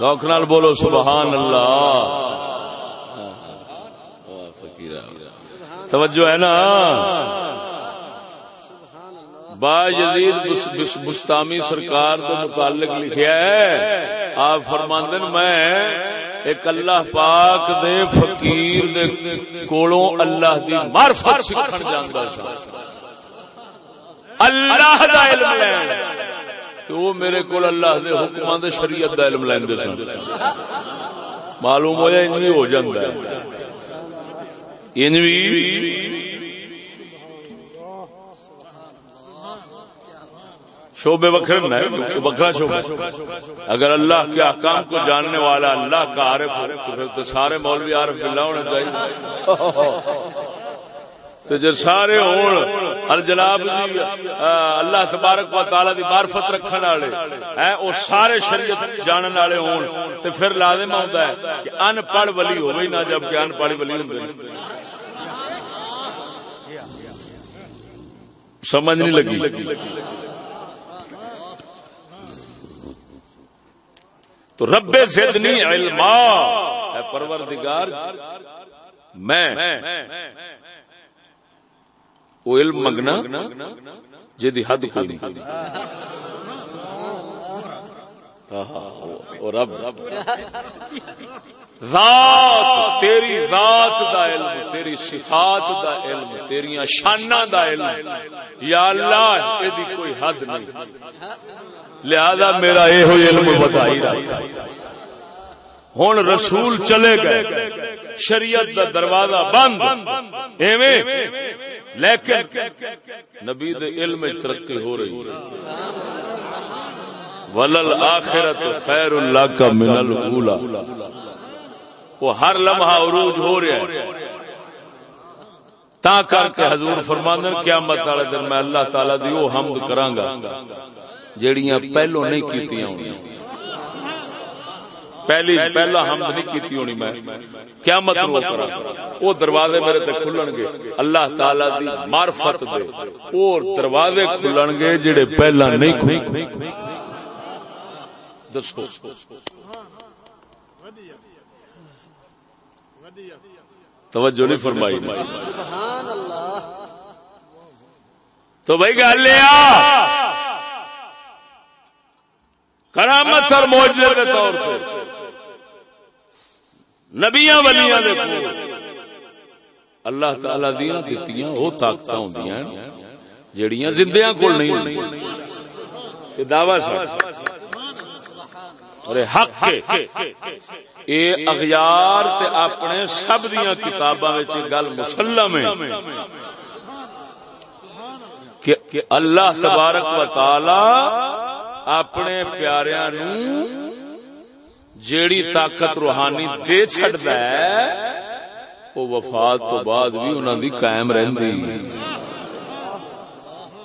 نال بولو، سبحان اللہ۔ توجہ ہے نا؟ با یزید بستامی سرکار کے متعلق لکھیا ہے۔ آپ فرماندن، میں ایک اللہ پاک دے فقیر دے کولوں اللہ دی معرفت سکھن جاندا سا۔ اللہ دا علم لین۔ تو وہ میرے کول اللہ دے حکماں دے شریعت دا علم لیندے سن۔ معلوم ہویا انوی ہو جاندا۔ ہے انوی شعبے وکھرے وکھرا شعبہ اگر اللہ کے احکام کو جاننے والا اللہ کا عارف ہو، تو پھر تو سارے مولوی عارف اللہ ہونے چاہیے۔ تو جب سارے ہون، ہر جناب جی اللہ تبارک و تعالی دی معرفت رکھنے والے، ہیں او سارے شریعت جاننے والے ہون، تو پھر لازم ہوتا ہے کہ ان پڑھ ولی ہوئی نہ جبکہ ان پڑھ ولی ہوندے سمجھ نہیں لگی۔ تو رب زدنی علما۔ ہے پروردگار میں وہ علم منگنا جی حد کوئی نہیں۔ رب۔ ذات تیری ذات دا علم تیری صفات دا علم تیری شانہ دا علم۔ یا اللہ یہ کوئی حد نہیں۔ لہذا میرا یہ علم بتائی ہوں رسول چلے گئے۔ شریعت دا دروازہ بند۔ لیکن نبی دے علم ترقی ہو رہی ولل آخرت خیر اللہ کا من الاولا وہ ہر لمحہ عروج ہو رہا ہے۔ تا کر کے حضور فرماندن قیامت والے دن میں اللہ تعالی دی وہ حمد کراں گا۔ جیڑیاں پہلو نہیں کیتیاں ہونی۔ پہلی پہلا حمد نہیں کیتی ہونی میں۔ قیامت رو کرا۔ او دروازے میرے تے کھلن گے۔ اللہ تعالی دی معرفت دے۔ اور دروازے کھلن گے جڑے پہلا نہیں کھلے دسو۔ توجہ نہیں فرمائی۔ تو بھائی گل کرامت اور موجے کے طور پہ۔ نبیاں ولیاں دے اللہ تعالی دیا دتیاں، وہ طاقت ہوں جیڑیاں زندیاں کول نہیں یہ دعوی سا اور حق اے اغیار تے اپنے سب دیاں کتاباں وچ گل مسلم ہے۔ کہ اللہ تبارک و تعالی اپنے پیاریاں نو جیڑی طاقت روحانی دے چھڑدا ہے، وہ وفات تو بعد بھی انہاں دی قائم رہندی۔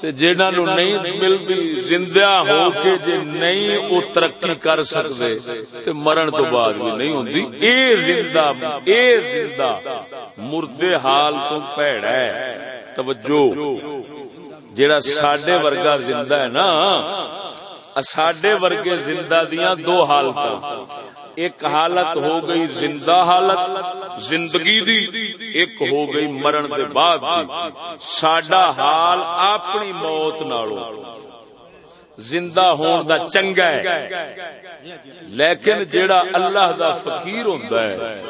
تے جنہاں نو نہیں ملدی، زندہ ہو کے جے نہیں او ترقی کر سکدے، تے مرن تو بعد بھی نہیں ہوندی۔ اے زندہ اے زندہ، مردے حال تو پیڑا ہے۔ توجہ، جیڑا ساڈے ورگا زندہ ہے نا ساڈے ورگے زندہ دیاں دو حالت ایک حالت ہو گئی زندہ حالت، زندگی دی، ایک ہو گئی مرن دے بعد دی۔ ساڈا حال اپنی موت نالو زندہ ہون دا چنگا ہے۔ لیکن جیڑا اللہ دا فقیر ہوندا ہے،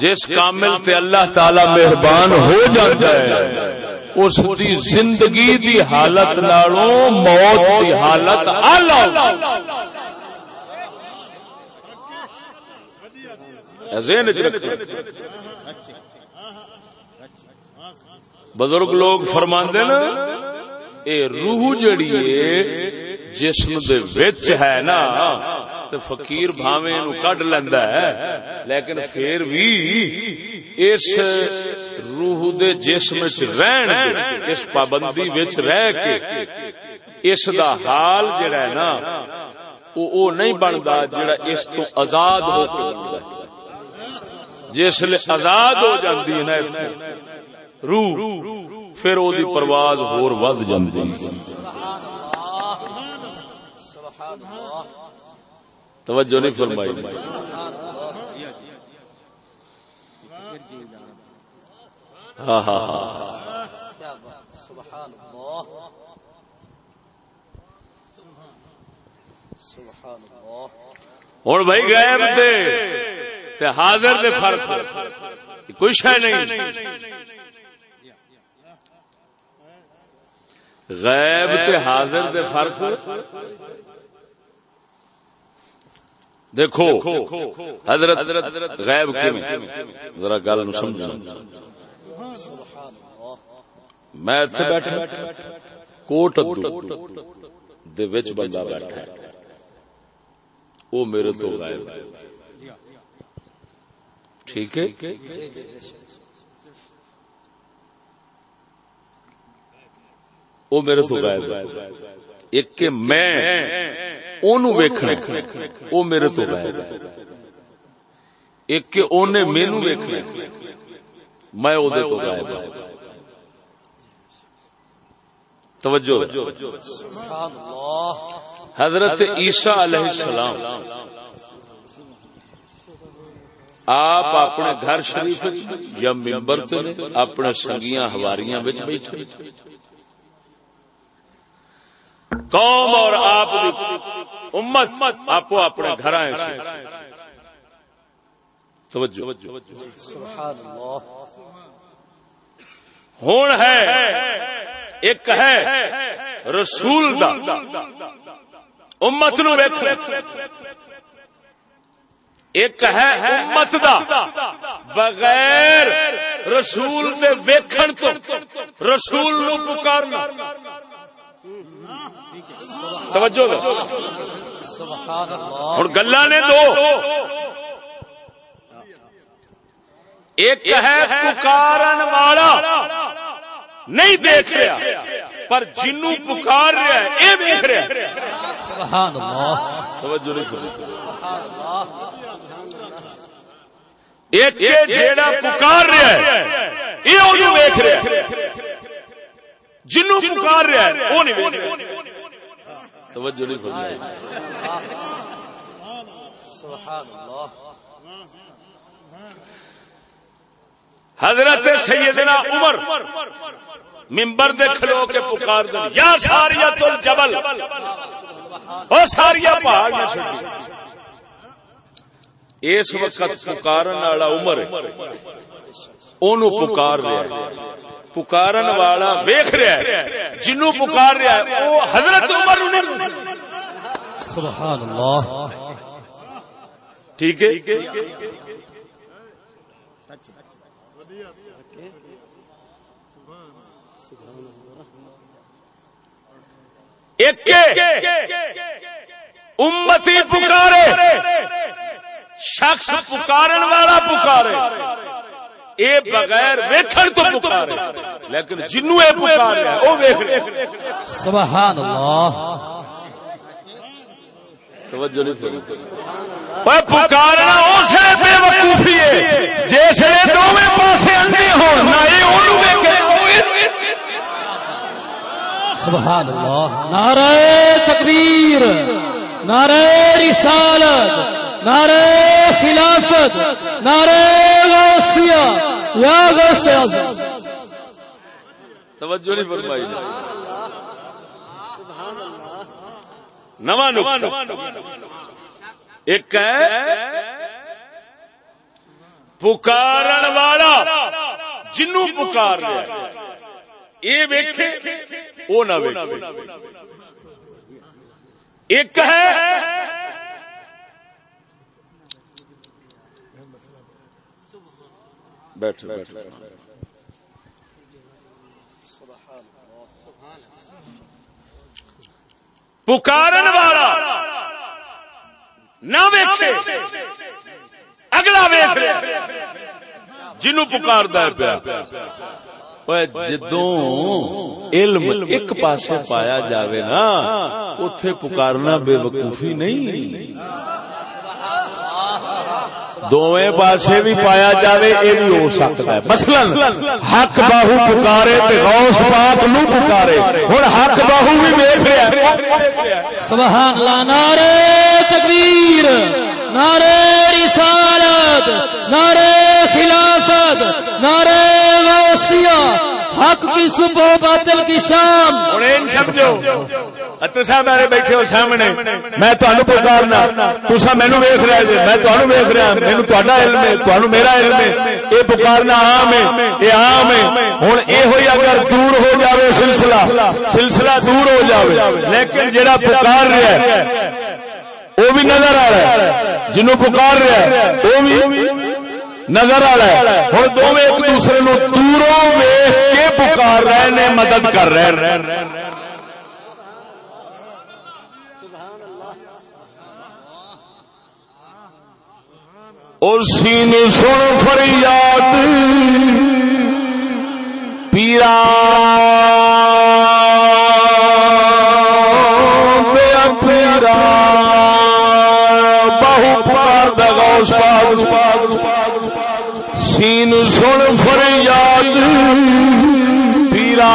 جس کامل تے اللہ تعالی مہربان ہو جاتا ہے اس دی زندگی دی حالت نالوں، موت دی حالت اعلی بزرگ لوگ فرماندے نا، اے روح جڑی ہے، جسم دے وچ ہے نا۔ تے فقیر بھاویں نو کڈ لیندا ہے، لیکن پھر بھی اس روح دے جسم وچ رہن دے، اس پابندی وچ رہ کے اس دا حال جڑا ہے نا، او او نہیں بندا جڑا اس تو آزاد ہو کے بندا ہے جس لے آزاد ہو جاندی ہے نا ایتھوں، روح پھر او دی پرواز ہور ود جاندی ہے۔ سبحان اللہ سبحان اللہ۔ توجہ نہیں فرمائی۔ ہاں، ہاں،, ہاں ہاں ہوں بھائی غائب دے تے حاضر دے فرق کوئی شے نہیں۔ غیب تے حاضر دے فرق دیکھو حضرت غیب ذرا گل نو سمجھا۔ میں اتنے بیٹھا کوٹ ادو دے وچ بندہ بیٹھا۔ ہے وہ میرے تو غائب ہے ٹھیک ہے؟ وہ میرے تو غائب ہے ایک کہ میں اونوں ویکھنا وہ میرے تو غائب ہے۔ ایک کہ اونے مینوں ویکھنا میں او دے تو غائب ہے توجہ۔ حضرت عیسیٰ علیہ السلام، آپ اپنے گھر شریف یا ممبر تے، اپنے سنگیاں ہواریاں وچ بیٹھے۔ قوم اور آپ دی امت آپ اپنے گھر توجہ سبحان اللہ ہون ہے، ایک ہے رسول دا۔ امت نو ویکھ ایک ہے امت دا۔ بغیر رسول دے ویکھن تو رسول نو پکارنا۔ توجہ ہوں گلا نے دو۔ ایک ہے پکارن والا۔ نہیں دیکھ رہا پر جنو پکار رہا ہے یہ دیکھ رہا ہے۔ سبحان اللہ۔ توجہ نہیں ایک جیڑا پکار رہا ہے یہ انہوں دیکھ رہا ہے۔ جنو پکار رہا ہے وہ نہیں رہا توجہ نہیں فرمائی۔ سبحان اللہ حضرت سیدنا عمر ممبر دے کھلو کے پکار دے۔ یا ساریا تل جبل او ساریا پہاڑ میں چھڑی اس وقت پکارن والا عمر اونوں پکار رہا ہے۔ پکارن والا ویخ رہا ہے جنو پکار رہا ہے وہ حضرت عمر سبحان اللہ۔ ٹھیک ہے؟ ایک امتی پکارے شخص پکارن والا پکارے۔ اے بغیر ویکھن تو پکارے۔ لیکن جنو اے پکارے او ویکھ رہے سبحان اللہ توجہ نہیں فرمائی پکارنا اس نے بے وقوفی ہے۔ جس نے دوویں پاسے اندھی ہون نہ اے اونوں ویکھے۔ سبحان اللہ نعرہ تکبیر نعرہ رسالت نعرہ خلافت نعرہ غوثیہ یا غوث اعظم توجہ نہیں فرمائی نواں نقطہ۔ ایک ہے، پکارن والا جنو پکار رہا یہ ویکھے، وہ نہ ویکھے۔ ایک ہے بیٹھ بیٹھ پکارن والا نہ ویکھے، اگلا ویخ جنو پکار پیا۔ جدو علم ایک پاسے پایا جاوے نا اتے پکارنا بے وقوفی نہیں۔ دوویں پاسے بھی پایا جاوے، یہ بھی ہو سکتا ہے۔ مثلا حق باہو پکارے تے غوث پاک نو پکارے۔ ہن حق باہو بھی ویکھ رہا ہے۔ سبحان اللہ، نعرہ تکبیر، نعرہ رسالت، نعرہ خلافت، نعرہ غوثیہ حق کی صبح باطل کی شام۔ ہن سمجھو۔ اتر صاحب میرے بیٹھے ہو سامنے۔ میں تانوں پکارنا۔ تسا مینوں ویکھ رہے جے جی۔ میں تانوں ویکھ رہا مینوں تہاڈا علم ہے تانوں میرا علم ہے۔ اے پکارنا عام ہے اے عام ہے۔ ہن اے ہوئی اگر دور ہو جاوے سلسلہ سلسلہ دور ہو جاوے۔ لیکن جڑا پکار رہا ہے، وہ بھی نظر آ رہا ہے۔ جنوں پکار رہا ہے، وہ بھی نظر آ رہا ہے۔ ہوں دونوں ایک دوسرے نو دوروں ویخ کے پکار رہے نے، مدد کر رہے ہیں اور سین سن فریاد پیرا دیا پیرا بہو پار دگوس پاگ سین سن فریاد پیرا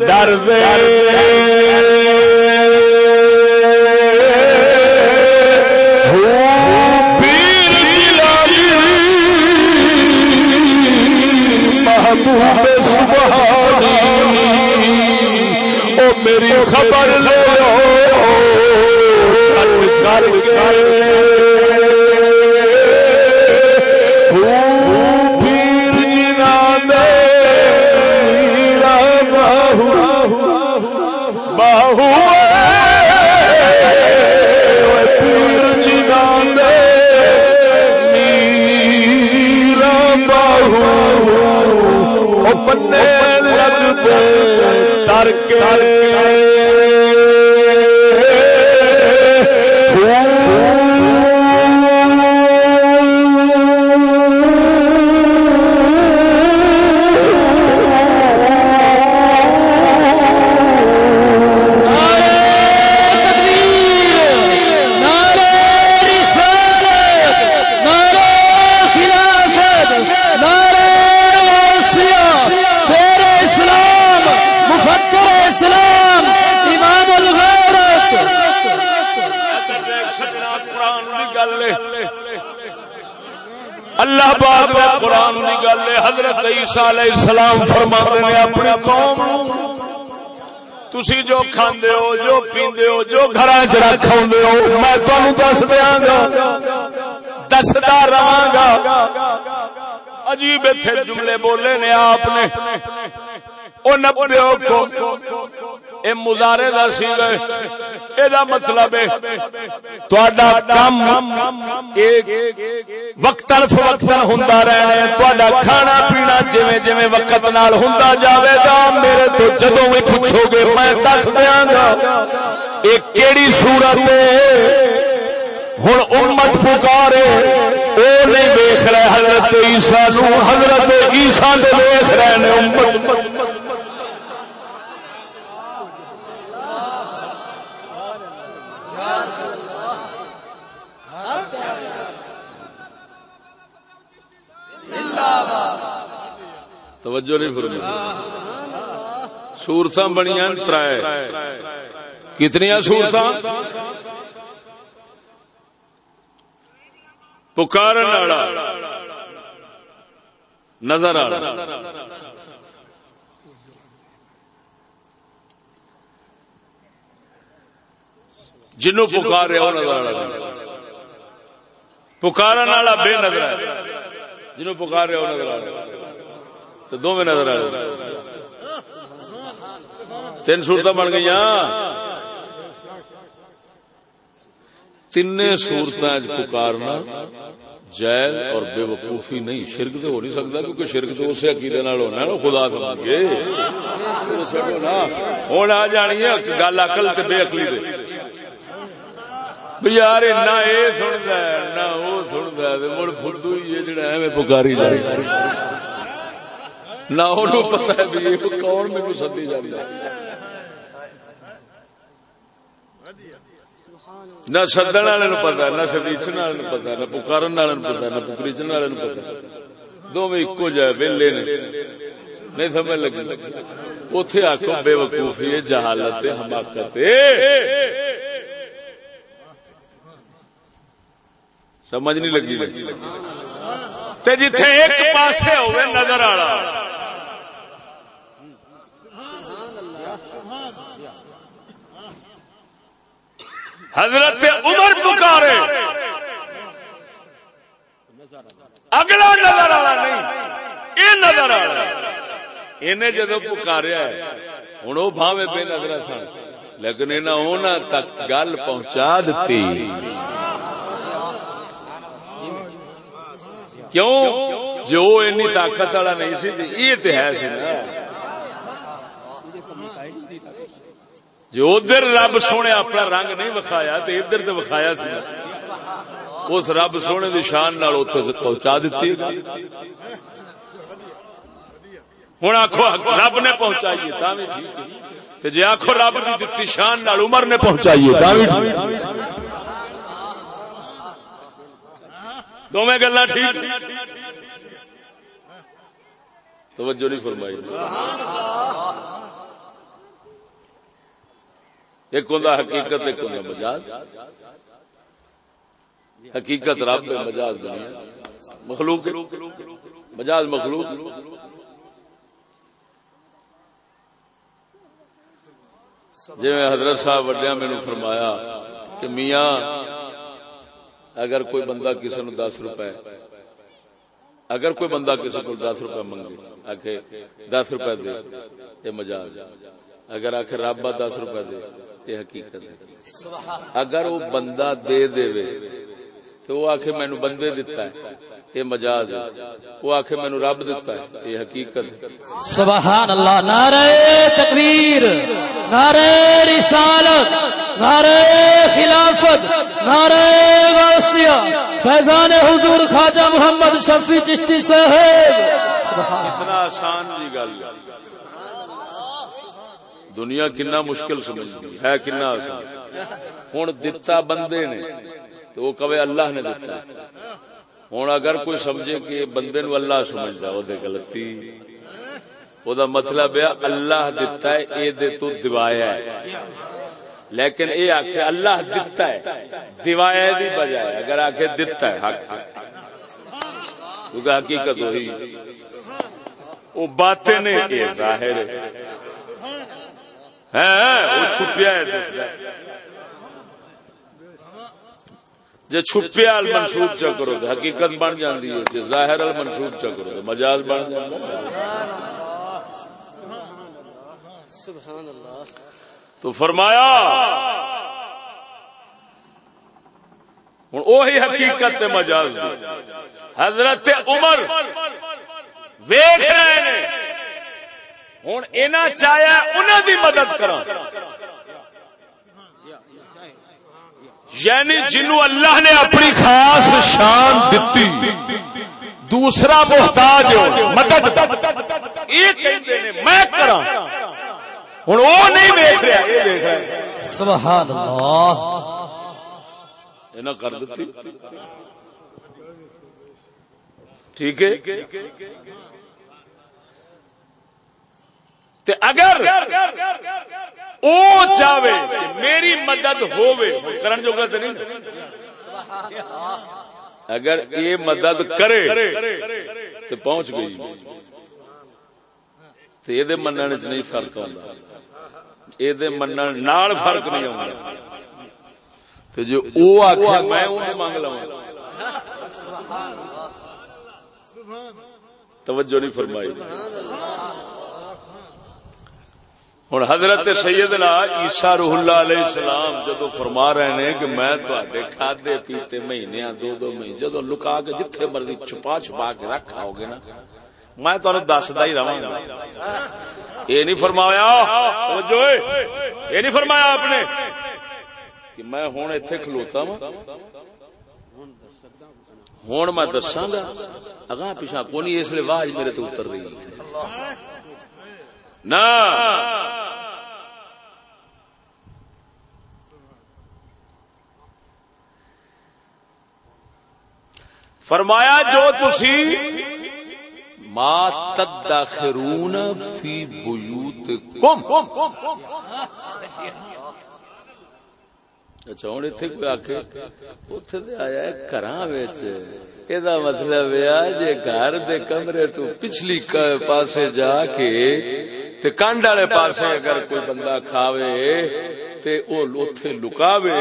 ڈر دے محبوب سبحانی او میری خبر لو کر پیر کر کے حضرت علیہ السلام فرما نے اپنی قوم تسی جو کھاندے ہو، جو پیندے ہو، جو گھر چ رکھاؤں ہو، میں تمہیں دس دیا گا دستا رہا گا۔ عجیب اتنے جملے بولے نے آپ نے۔ وہ نبے اے مزارے دا سی اے دا مطلب ہے۔ تہاڈا کم ایک وقت وقتن فوقتن ہوندا رہنا تہاڈا کھانا پینا جویں جویں وقت نال ہوندا جاوے گا۔ میرے تو جدوں وی پوچھو گے، میں دس دیاں گا۔ اے کیڑی صورت ہے؟ ہوں امت پکارے۔ وہ نہیں دیکھ رہے، حضرت عیسا نو۔ حضرت عیسیٰ عیسا دیکھ رہے ہیں امت۔ توجہ نہیں فرمی سورت بنیا ترائے۔ کتنی سورت پکار نظر آ۔ جنو پکار رہا نظر پکارن والا بے نظر جنو پکار رہا نظر آ رہا تو دو میں نظر آ رہے تین سورت بن گئی تین سورت پکارنا جائز اور بے وقوفی نہیں، شرک تو ہو نہیں سکتا کیونکہ شرک تو اسے عقیدے ہونا ہے خدا سمجھ گے۔ ہوں آ جانی ہے، گل اکل بے اکلی دے۔ یار نہ یہ سنتا ہے نہ وہ ہے مڑ فدو ہی ہے جڑا ایویں پکاری نہ پتا ہے بھی کون میرے سدی نہ سدن والے پتا نہ سدیچن والے پتا نہ پکارن والے پتا نہ پکریچن والے پتا دونوں ایکو جائے ویلے نے۔ نہیں سمجھ لگی؟ اتے آخو بے وقوفی جہالت حماقت سمجھ نہیں لگی جتھے ایک پاسے ہوئے نظر آ حضرت عمر پکارے۔ اگلا نظر آ نہیں۔ یہ نظر آ انہیں جدو پکاریا ہوں وہ بھاوے بے نظر سن۔ لیکن انہیں تک گل پہنچا دیتی کیوں؟ جو اینی طاقت والا نہیں سی یہ تو ہے سی نا۔ جو ادھر رب سونے اپنا رنگ نہیں وکھایا تو ادھر تو وکھایا سی اس رب سونے کی شان پہنچا دیتی۔ ہوں آخو رب نے پہنچائیے جی آخو رب نے دتی شان نال عمر نے پہنچائیے دونوں گلا ٹھیک۔ توجہ نہیں فرمائی۔ ایک ہوں حقیقت، ایک ہوں مجاز۔ حقیقت رب مجاز دنیا۔ مخلوق مجاز مخلوق۔ جی میں حضرت صاحب وڈیا میرے فرمایا کہ میاں اگر کوئی بندہ کسی نو دس روپے، اگر کوئی بندہ کسی کو دس روپے منگے آخ دس روپے دے یہ مجاز۔ اگر آخ رابع دس روپے دے یہ حقیقت ہے۔ اگر وہ بندہ دے دے تو وہ آخ مینو بندے دتا ہے۔ یہ مجاز ہے۔ وہ آخ مینو رب دتا ہے۔ یہ حقیقت سبحان اللہ نعرہ تکبیر نعرہ رسالت نعرہ خلافت نعرہ غوثیہ فیضان حضور خواجہ محمد شفیع چشتی صاحب۔ اتنا آسان جی گل۔ دنیا کنا مشکل سمجھ ہے کنا آسان۔ ہوں دتا بندے نے تو وہ کبھی اللہ نے دتا۔ ہوں اگر کوئی سمجھے کہ بندے نو اللہ سمجھتا وہ گلتی وہ مطلب ہے اللہ دتا ہے، اے دے تو دوایا ہے۔ لیکن یہ آخ اللہ دتا ہے دیوائے دی بجائے اگر آ کے دتا ہے، حق۔ کیونکہ حقیقت وہی۔ وہ باتیں نے یہ ظاہر ہے۔ ہاں، ہاں، وہ چھپیا ہے۔ جی چھپیا منسوخ چا کرو تو حقیقت بن جاتی ہے جی ظاہر منسوخ چا کرو تو مجاز بن جاتا تو فرمایا ہوں وہی حقیقت مجاز حضرت عمر ویخ رہے ہوں اینا چاہیا انہیں بھی مدد کرا یعنی جنو اللہ نے اپنی خاص شان دیتی دوسرا محتاج مدد۔ یہ میں کرا ہوں وہ نہیں دیکھ رہا۔ یہ دیکھ رہا۔ سبحان اللہ۔ یہ کر دیتی ٹھیک ہے۔ تے اگر او چاہے میری مدد ہووے، کرن جو گا نہیں۔ اگر یہ مدد کرے تو پہنچ گئی۔ تو یہ منع چ نہیں فرق آتا یہ منع نال فرق نہیں آتا تو جو او آخر میں مانگ لوں توجہ نہیں فرمائی۔ ہوں حضرت سیدنا عیسا روح اللہ علیہ السلام جدو فرما رہے ہیں کہ میں تے کھادے پیتے مہینے دو دو مہینے جدو لکا کے جتھے مرضی چھپا چھپا کے رکھا ہوگے نا میں تمہیں دستا ہی رہا یہ نہیں فرمایا یہ نہیں فرمایا آپ نے کہ میں ہوں اتے کھلوتا وا ہوں میں دساگا اگاں پیچھا کونی اس لیے واج میرے تو اتر رہی نہ فرمایا جو تسی ما تدخرون فی بیوتکم. اچھا ہوں اتنے کوئی آخ اتنے آیا گھر یہ مطلب جی گھر دے کمرے تو پچھلی پاسے جا کے کنڈ والے پاسے اگر کوئی بندہ کھاوے تے او اوتھے لکاوے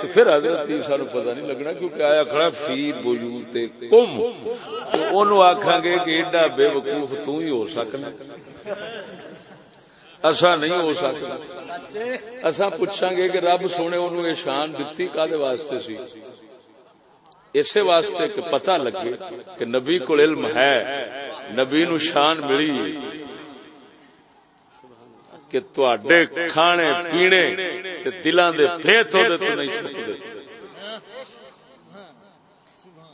تے پھر حضرت پتہ نہیں لگنا کیونکہ آیا کھڑا فی کم تو اونوں آکھاں گے کہ ایڈا بے وقوف تو ہی ہو سکنا ایسا نہیں ہو سکتا ایسا پوچھا گے کہ رب سونے انہوں شان دتی کالے واسطے سی اسی واسطے کہ پتہ لگے کہ نبی کو علم ہے، نبی نو شان ملی۔ کہ تڈے کھانے، پینے دلان دے بھیت ہو دے تو نہیں چھپتے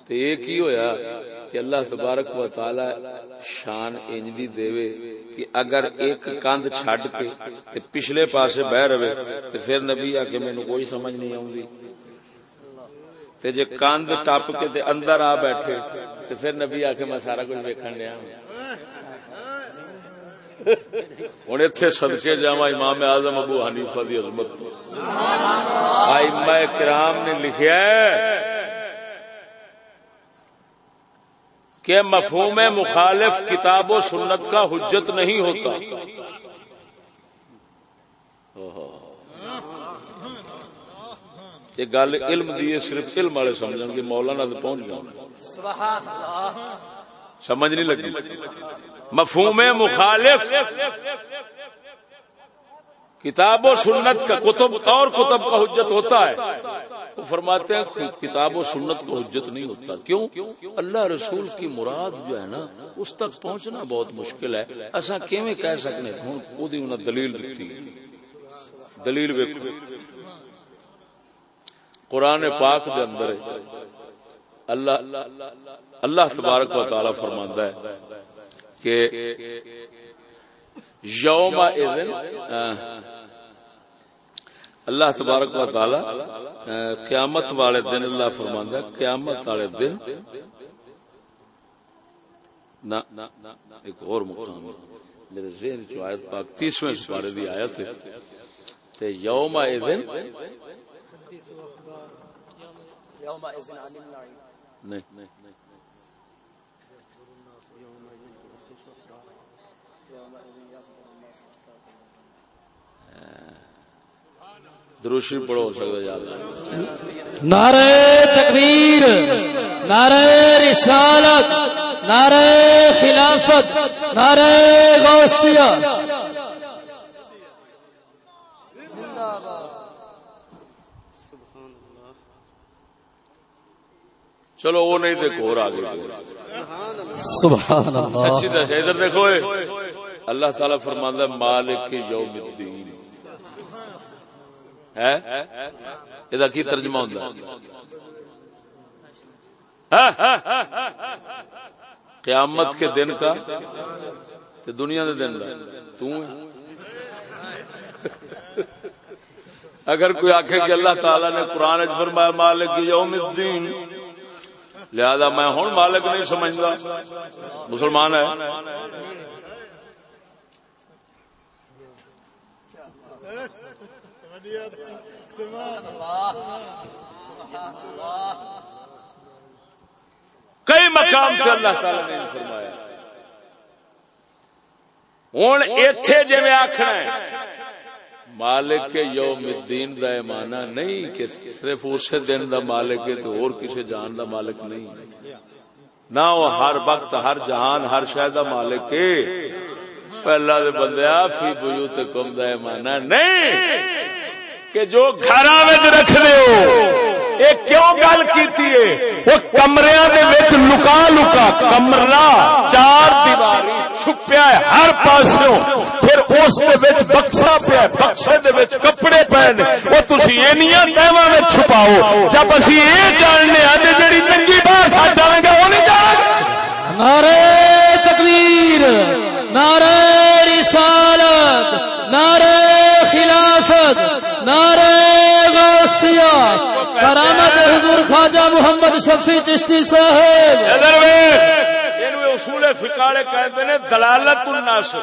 تو یہ کی ہویا کہ اللہ تبارک و تعالی شان انجدی دیوے کہ اگر ایک کاند چھڈ کے تے پچھلے پاسے بہ رہے تے پھر نبی آ کے مینوں کوئی سمجھ نہیں آوندی۔ تے جے کاند ٹپ کے تے اندر آ بیٹھے، تے پھر نبی آ کے میں سارا کچھ ویکھن لیا۔ ہوں اتنے سدکے جا امام اعظم ابو حنیفہ دی عظمت۔ آئمہ کرام نے لکھیا ہے کہ مفہوم مخالف کتاب و سنت کا حجت نہیں ہوتا۔ یہ گل علم دی صرف علم والے سمجھ گے، مولانا تو پہنچ گیا سمجھ نہیں لگی۔ مفہوم مخالف۔ کتاب و سنت کا کتب اور کتب کا حجت ہوتا ہے۔ وہ فرماتے ہیں، کتاب و سنت کا حجت نہیں ہوتا۔ کیوں؟ اللہ رسول کی مراد جو ہے نا، اس تک پہنچنا بہت مشکل ہے۔ ایسا کیویں کہہ سکنے ہوں وہ انہیں دلیل دیتی دلیل ویکو قرآن پاک دے اندر اللہ اللہ تبارک و تعالی فرماندا ہے کہ یوم اذن اللہ تبارک و تعالی قیامت والے دن اللہ فرماندا ہے، قیامت والے دن نہ ایک اور مقام میرے ذہن چ آیت پاک 30ویں سپارے دی آیت ہے۔ تے یوم اذن ایدن نہیں. دروشی پڑھو سکتا یاد نعرہ تکبیر نعرہ رسالت نعرہ خلافت نعرہ غوثیہ چلو وہ نہیں دیکھو اور آگے سبحان اللہ۔ سچی دس ادھر دیکھو۔ اللہ تعالی فرماندا ہے مالک یوم الدین۔ ہے؟ کی ترجمہ ہوندا ہے۔ قیامت کے دن کا تے دنیا دے دن تو اگر کوئی آخے کہ اللہ تعالی نے قرآن وچ فرمایا مالک یوم الدین۔ لہذا میں ہوں مالک نہیں سمجھتا۔ مسلمان ہے۔ کئی مقام سے اللہ تعالی نے فرمایا۔ ہوں اتے جی آخنا مالک یوم الدین دا مانا نہیں کہ صرف اسی دن دا مالک ہے تو اور کسی جان دا مالک نہیں۔ نہ وہ ہر وقت ہر جہان ہر شہ دا مالک ہے۔ پہلا دے بندیا فی بیوت کم دا مانا نہیں کہ جو گھر رکھ دو یہ کیوں گل کی وہ کمرے لکا لکا کمرہ، چار دیواری چھپیا ہے ہر پاسوں۔ پھر اس بکسا پیا بکسے دے کپڑے پے نے وہ تھی اینیا تہوا میں چھپاؤ جب اسی یہ جاننے آتے جی ننگی باہر ساتھ جائیں گے وہ نہیں جان نعرہ تکبیر نعرہ رسالت نعرہ خلافت نعرہ غوثیہ کرامت حضور خواجہ محمد شفیع چشتی صاحب اصول فقاڑے کہتے ہیں دلالت الناس۔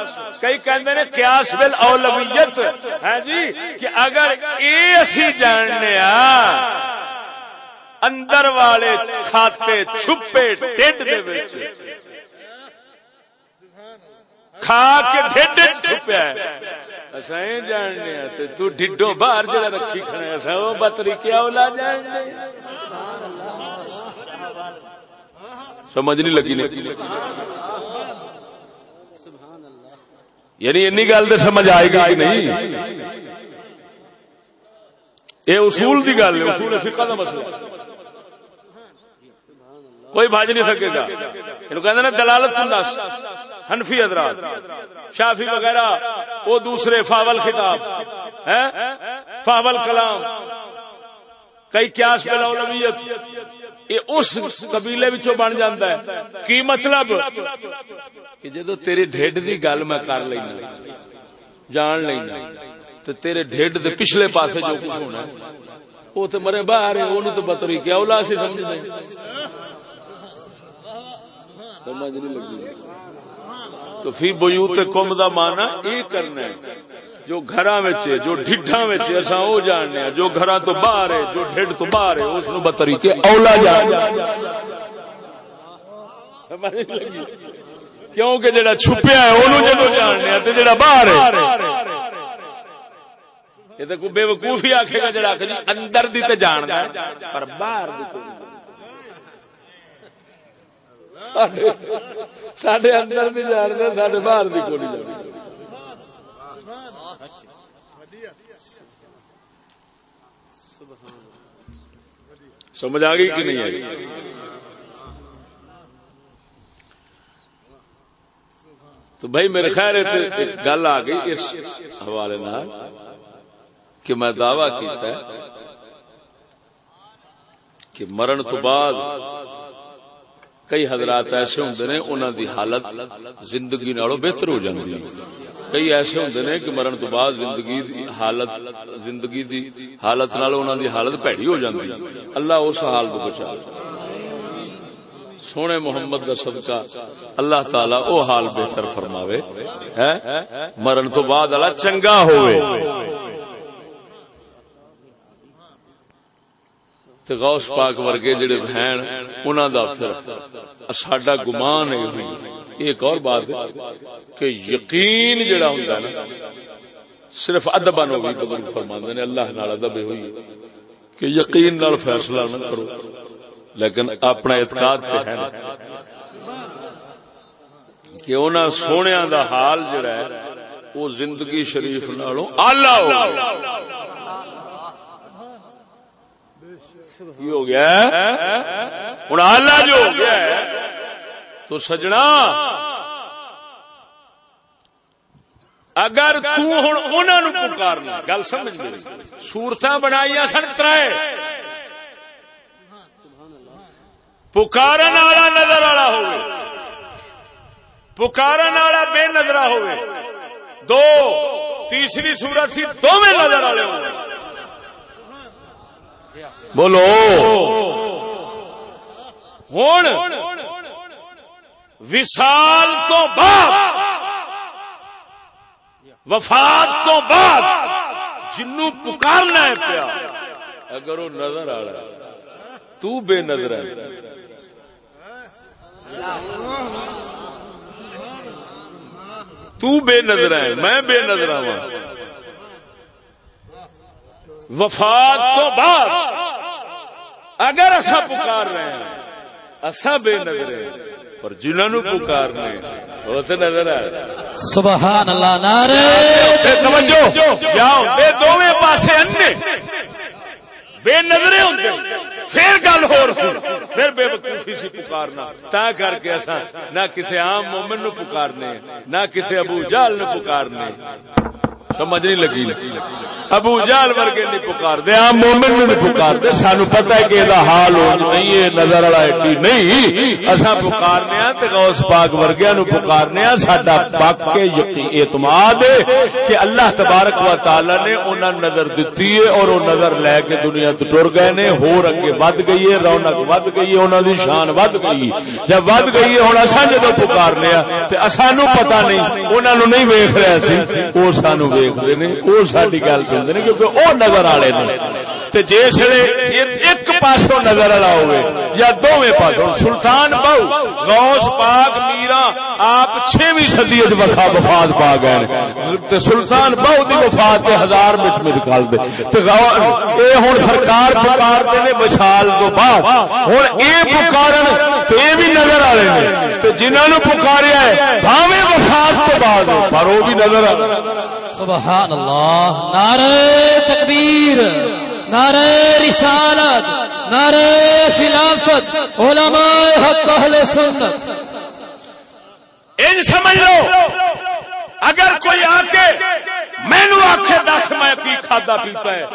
کئی کہتے ہیں قیاس بل اولویت ہے ہاں جی کہ اگر یہ اسی جاننے اندر والے کھاتے چھپے ٹھڈ دے وچ۔ کھا کے ڈھڈ چھپیا ہے۔ اصا یہ جاننے تے تو ڈڈو باہر جگہ رکھی کھڑے اصا وہ بتری کیا اولا جاننے سبحان اللہ سمجھ نہیں لگی نہیں یعنی انی گل تو سمجھ آئے گی کہ نہیں؟ یہ اصول دی گل ہے، اصول فقہ دا مسئلہ۔ کوئی بھاج نہیں سکے گا۔ کہ دلالت الناس، حنفی حضرات شافی وغیرہ، وہ دوسرے فاول خطاب فاول کلام۔ کئی کیاس اولویت یہ اس قبیلے بچوں بن جاتا ہے۔ کی مطلب؟ کہ جدو تیری ڈیڈ دی گل میں کر لینا، جان لینا تو تیرے ڈیڈ دے پچھلے پاسے جو کچھ ہونا وہ تو مرے باہر ہے وہ تو بطری کیا اولا سے سمجھ دیں سمجھ نہیں لگی۔ تو پھر بیوت کم دا مانا یہ کرنا ہے جو گھر جو ڈھڈا اصا وہ جاننے ہاں، جو گھر تو باہر ہے، جو ڈھڈ تو باہر ہے، اس نو بطری کے اولا جان۔ کیونکہ جڑا چھپیا ہے وہ جدو جاننے ہاں، تے جڑا باہر ہے۔ یہ تو بے وقوفی آخے گا، جڑا کہ جی، اندر دی تے جاندا پر باہر دی سڈے اندر بھی جانتے سڈے باہر بھی کو نہیں سمجھ آ گئی کہ نہیں آئی تو بھائی میرے خیر گل آ گئی اس حوالے کہ میں دعوی کیتا ہے کہ مرن تو بعد کئی حضرات ایسے ہوں نے انہوں دی حالت زندگی نالوں بہتر ہو جاتی کئی ایسے ہوں نے کہ مرن تو بعد زندگی دی حالت زندگی دی حالت نال انہاں دی حالت پیڑی ہو جاندی۔ اللہ اس حال کو بچا سونے محمد دا صدقہ اللہ تعالی او حال بہتر فرماوے۔ ہے؟ مرن تو بعد اللہ چنگا ہوئے غوث پاک ورگے جڑے بہن، انہاں دا پھر ساڈا گمان ہے ایک اور بات ہے کہ یقین جڑا ہوندا ہے نا، صرف ادبا نو بھی بزرگ فرماندے نے، اللہ نال ادب ہوئی کہ یقین نال فیصلہ نہ کرو، لیکن اپنا اعتقاد تے ہے کہ انہاں سونیاں دا حال جڑا ہے وہ زندگی شریف نالوں اعلی ہو۔ ہو گیا ہوں آلہ جو ہو گیا ہے تو سجنا۔ اگر توں پکارنا گل سمجھ سورت بنائی سن تر پکارن والا نظر والا ہو پکارن والا بے نظر ہو دو، تیسری سورت تھی دونوں نظر والے بولو۔ ہوں وسال تو بعد، وفات تو بعد جنو پکارنا ہے پیا۔ اگر وہ نظر آ رہا تو بے نظر ہے۔ تو بے نظر ہے، میں بے نظر ہوں وفات تو بعد، اگر اصا پکار رہے ہیں اصا بے نظر پر جنہوں پکار رہے وہ تو نظر آ سبحان اللہ جاؤ بے دونوں پاسے انے بے نظرے پھر گل پھر بے وقوفی سی پکارنا۔ تا کر کے نہ کسی عام مومن نو پکارنے نہ کسی ابو جال نو پکارنے۔ سمجھ نہیں لگی۔ ابو جال ورگے نہیں پکار دے عام مومن نہیں پکار دے سانو پتہ ہے کہ یہ حال ہو، نہیں ہے، نظر والا ایڈی نہیں۔ اسا پکارنے ہاں تے غوث پاک ورگیا نو پکارنے ہاں ساڈا پاک کے یقین، اعتماد ہے کہ اللہ تبارک و تعالی نے انہاں نظر دتی ہے اور وہ نظر لے کے دنیا تو ٹر گئے نے۔ ہور اگے ود گئی ہے، رونق ود گئی ہے، انہاں دی شان ود گئی جب ود گئی ہے، ہن اسا جدوں پکارنے ہاں تے اسا نو پتہ نہیں، انہاں نو نہیں ویکھ رہے سی او سانو ویکھدے نے، او ساڈی گل سن ہوندے نے، کیونکہ او نظر والے نے۔ تے جسے ایک پاسوں نظر والا ہوئے، یا دوویں پاسوں۔ سلطان بہو غوث پاک، میرا، آپ چھویں صدی وچ وفا وفات پا گئے تے سلطان بہو دی وفات تے ہزار منٹ میں نکال دے۔ تے اے ہن سرکار پکار دے نے وشال تو بعد ہن اے پکارن تے بھی نظر والے نے۔ تے جنہاں نو پکاریا ہے، بھاویں وفات تو بعد۔ پر وہ بھی نظر سبحان اللہ نعرہ تکبیر، نعرہ رسالت، نعرہ خلافت، علماء حق، اہل سنت. ان سمجھ لو، اگر کوئی آ کے مینو آخے دس میں پی کھادا پیتا ہے۔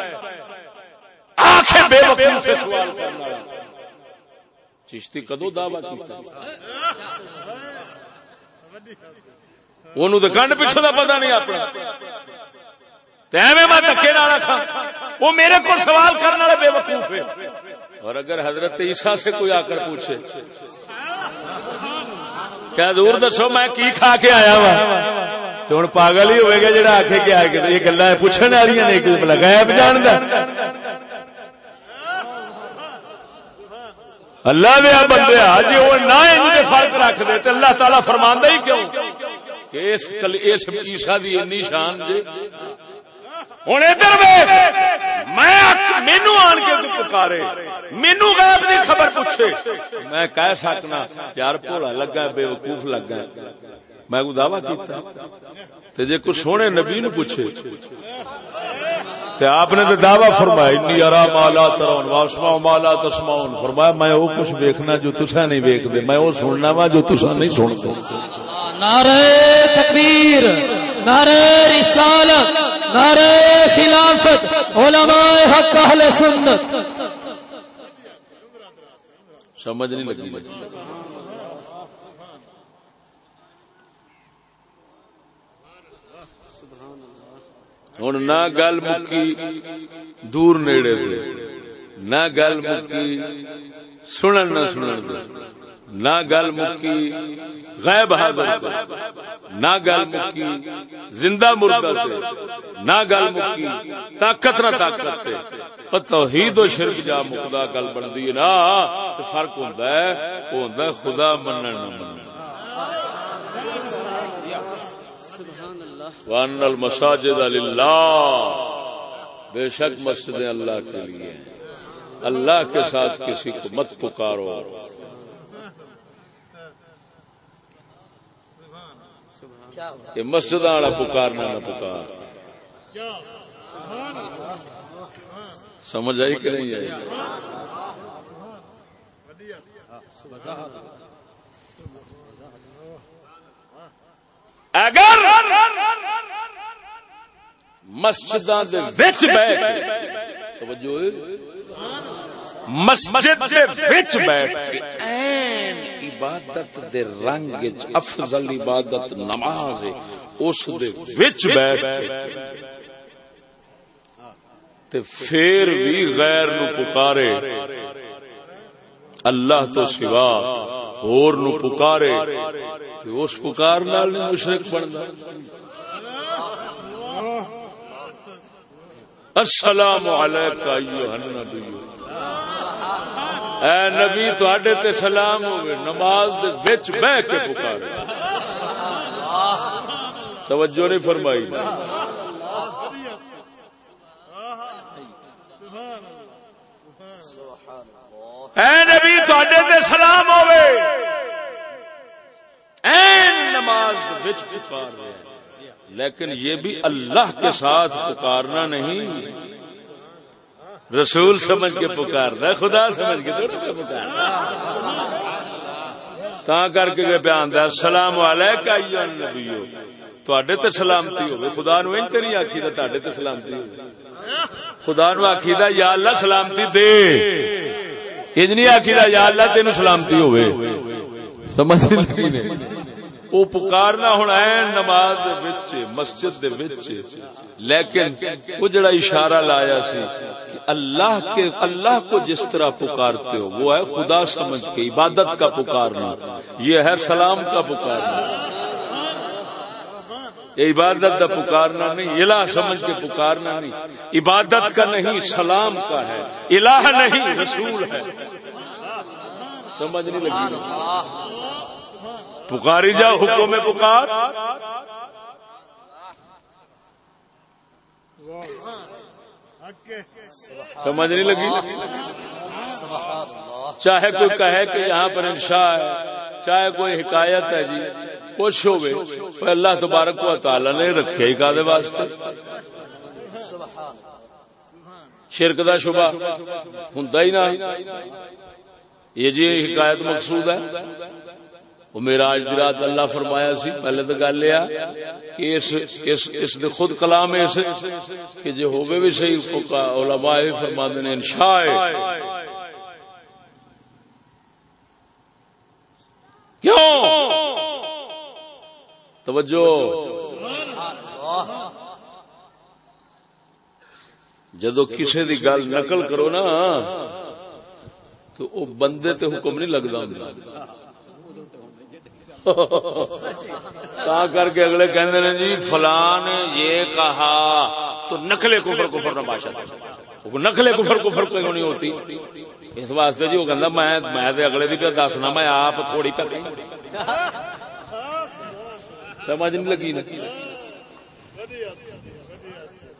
آخے بے وقوف سے سوال کرنا۔ چشتی کدو دعوی کیتا؟ تو کنڈ پیچھو کا پتا نہیں اپنا میں دکے نہ رکھا وہ میرے کو سوال کرنے والے بے وقوف ہے اور اگر حضرت عیسیٰ سے کوئی آ کر پوچھے کیا دور دسو میں کی کھا کے آیا وا تو ہوں پاگل ہی ہوئے گا جا آخے کہ آئے یہ گلا پوچھنے والی نے لگایا جان د اللہ دیا بندے جی وہ نہ فرق رکھ دے تو اللہ تعالی فرماندہ ہی کیوں کہ اس عیسا دی شان ہوں ادھر میں مینو آن کے پکارے۔ مینو غیب دی خبر پوچھے۔ میں کہہ سکنا، یار بھولا لگا بے وقوف لگا۔ میں کو دعوی کیتا؟ تے جے کچھ سونے نبی نو پوچھے۔ تے آپ نے تو دعوی فرمایا انی ارا مالا ترون واسما مالا تسمعون. فرمایا میں وہ کچھ دیکھنا جو تسا نہیں دیکھدے میں وہ سننا وا جو تسا نہیں سنتے. نعرہ تکبیر نعرہ رسالت نعرہ خلافت علماء حق اہل سنت. سمجھ نہیں لگی ہوں نہ گل مکی دور نیڑے دے، نہ گل مکی سنن نہ سنن دے، نہ گل مکی غیب حاضر نہ گل مکی زندہ مردہ تے نہ گل مکی طاقت نہ طاقت تے او توحید و شرک جا مکدا گل بندی ہے نا تے فرق ہوندا ہے او ہوندا خدا منن نہ منن۔ وان المساجد للہ۔ بے شک مسجدیں اللہ کے لیے ہیں۔ اللہ کے ساتھ کسی کو مت پکارو۔ یہ مسجد والا پکارنا نہ پکار۔ سمجھ آئی کہ نہیں آئی؟ اگر مسجد توجہ، مسجد وچ بیٹھ کے این عبادت دے رنگ وچ افضل عبادت نماز ہے، اس دے وچ بیٹھ کے۔ تے پھر بھی غیر نو پکارے، اللہ تو سوا اور نو پکارے۔ تے اس پکار نال نہیں مشرک بندا السلام علیکم ایھا النبی اے نبی، تواڈے تے سلام ہوے نماز دے وچ بیٹھ کے پکارے۔ توجہ نہیں فرمائی۔ اے نبی، تواڈے تے سلام ہوے این نماز وچ پکار رہے ہیں لیکن یہ بھی اللہ کے ساتھ پکارنا نہیں۔ رسول سمجھ کے پکارنا خدا سمجھ کے پکار تا کر کے بیان دیا سلام علیکم نبیو تواڈے تے سلامتی ہوے خدا نو این نہیں آکھی دا تواڈے تے سلامتی ہوے خدا نو آکھی دا یا اللہ سلامتی دے۔ انج نہیں آکھی دا یا اللہ تینو سلامتی ہوے سمجھ نہیں وہ پکارنا ہونا ہے نماز دے وچ، مسجد دے وچ۔ لیکن وہ جڑا اشارہ لایا سی کہ اللہ کے، اللہ کو جس طرح پکارتے ہو، وہ ہے خدا سمجھ کے عبادت کا پکارنا۔ یہ ہے سلام کا پکارنا۔ یہ عبادت کا پکارنا نہیں، الہ سمجھ کے پکارنا نہیں۔ عبادت کا نہیں، سلام کا ہے۔ الہ نہیں، رسول ہے۔ سمجھ نہیں لگی۔ پکاری جا حکم میں پکار۔ سمجھ نہیں لگی۔ چاہے کوئی کہے کہ یہاں پر انشاء ہے چاہے کوئی حکایت ہے جی کچھ ہوگی اللہ تبارک و تعالی نے رکھے ہی کا واسطے۔ شرک دا شبہ ہوں ہی نہ۔ یہ جی حکایت مقصود ہے۔ وہ میرا آج رات اللہ فرمایا سی، پہلے تو گل یہ کہ اس اس اس دے خود کلام اس کہ جو ہوگے بھی صحیح فقہ علماء فرما نے انشاء۔ کیوں؟ توجہ۔ جدو کسی دی گل نقل کرو نا تو وہ بندے تے حکم نہیں لگتا ہوں کر کے اگلے کہندے نے جی فلاں نے یہ کہا، تو نقل کفر کفر نہ باشا نقل کفر کفر کوئی نہیں ہوتی۔ اس واسطے جی وہ کہندا، میں میں اگلے دی پہ دسنا، میں آپ تھوڑی پہ سمجھ نہیں لگی نا۔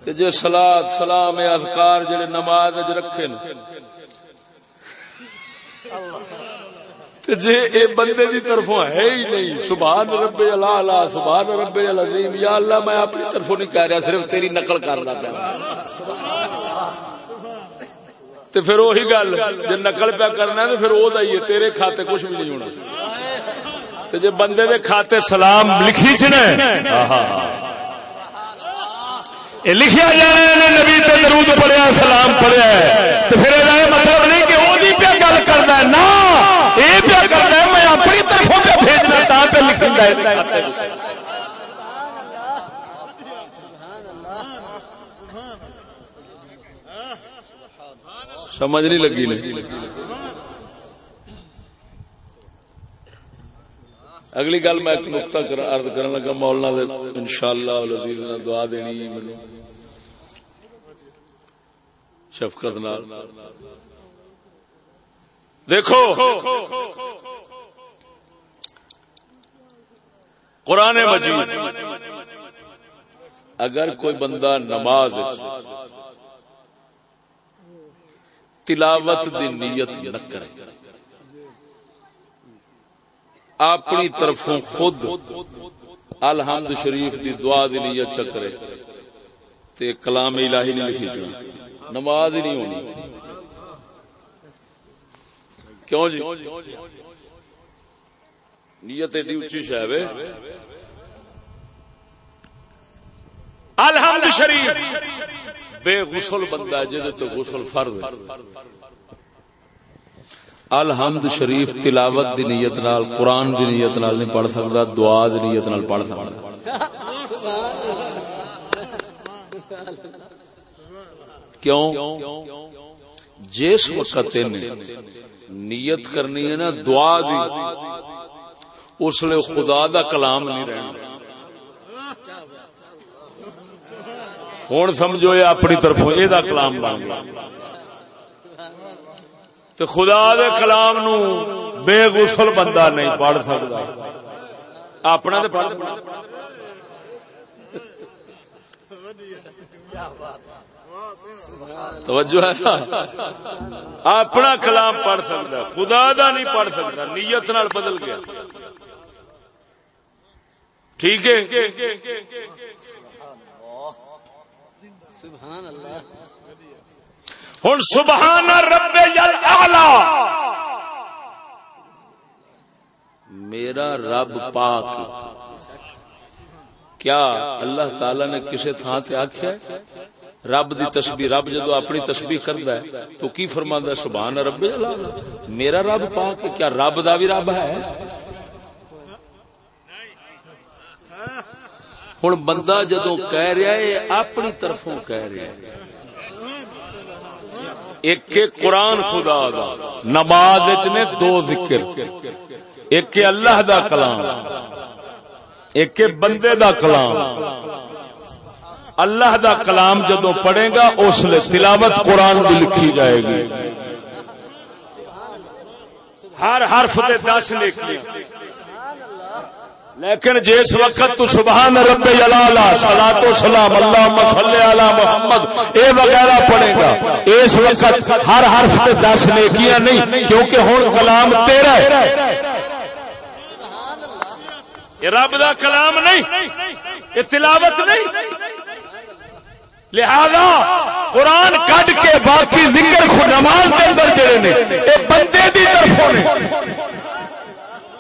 کہ جی سلاد سلام اذکار جڑے نماز رکھے نا جی اے بندے دی طرفوں ہے ہی نہیں، سبحان رب اللہ سبحان رب العظیم، یا اللہ میں اپنی طرفوں نہیں کہہ رہا، صرف تیری نقل کرنا پیا۔ تے پھر وہی گل جی نقل پیا کرنا ہے تو پھر وہ ہے تیرے کھاتے کچھ بھی نہیں ہونا۔ تے جے بندے دے کھاتے سلام لکھی چنے لکھیا جائے نبی تے درود پڑھیا، سلام پڑھیا ہے۔ تو پھر مطلب نہیں کہ وہ پیا گل کرنا ہے، نا یہ پیا کرنا ہے، میں اپنی طرفوں پہ بھیجنا تا پہ لکھنا سمجھ نہیں لگی نہیں اگلی گل میں ایک نقطہ ارد کرنے لگا، مولانا ان شاء اللہ دعا دینی مجھے شفقت نال۔ دیکھو، قرآن مجید، اگر کوئی بندہ نماز تلاوت دی نیت نہ کرے، اپنی طرفوں خود الحمد شریف دی دعا دی نیت چکرے، تے کلام الہی نہیں لکھی نماز ہی نہیں ہونی۔ کیوں جی؟ نیت ایڈی اچھی شہ الحمد شریف۔ بے غسل بندہ جہد تو غسل فرض الحمد شریف تلاوت دی نیت نال، قرآن دی نیت نال نہیں پڑھ سکتا، دعا دی نیت نال پڑھ سکتا۔ کیوں؟ جس وقت نیت کرنی ہے نا، دعا دی۔ اس لیے خدا دا کلام نہیں رہنا۔ ہوں سمجھو یہ اپنی طرف یہ کلام بن گیا۔ تو خدا دے کلام نو بے غسل بندہ نہیں پڑھ سکتا۔ اپنا تو پڑھ۔ توجہ ہے اپنا کلام پڑھ سکتا خدا دا نہیں پڑھ سکتا، نیت نال بدل گیا۔ ٹھیک ہے؟ سبحان اللہ ہوں سبحان رب میرا رب پاک۔ کیا اللہ تعالی نے کسی تھان سے آخیا رب دی تسبیح، رب جدو اپنی تسبیح کرتا ہے، تو کی فرما سبحان رب میرا رب پاک کیا رب دا بھی رب ہے؟ ہوں بندہ جدو کہہ رہا ہے اپنی طرفوں کہہ رہا ہے۔ ایک قرآن خدا دا، نماز نے دو ذکر۔ ایک اللہ دا کلام۔ ایک بندے دا کلام۔ اللہ دا کلام جدو پڑھے گا، اس لیے تلاوت قرآن بھی لکھی جائے گی۔ ہر حرف دے دس لکھی لیکن جس وقت تو سبحان رب جلالا سلا تو سلام اللہ صلی علی محمد، اے وغیرہ پڑھے گا، اس وقت ہر حرف سے دس نیکیاں نہیں، کیونکہ ہوں کلام تیرا ہے۔ یہ رب دا کلام نہیں، یہ تلاوت نہیں۔ لہذا قرآن کڈ کے باقی ذکر نماز کے اندر جڑے نے یہ بندے دی طرفوں نے۔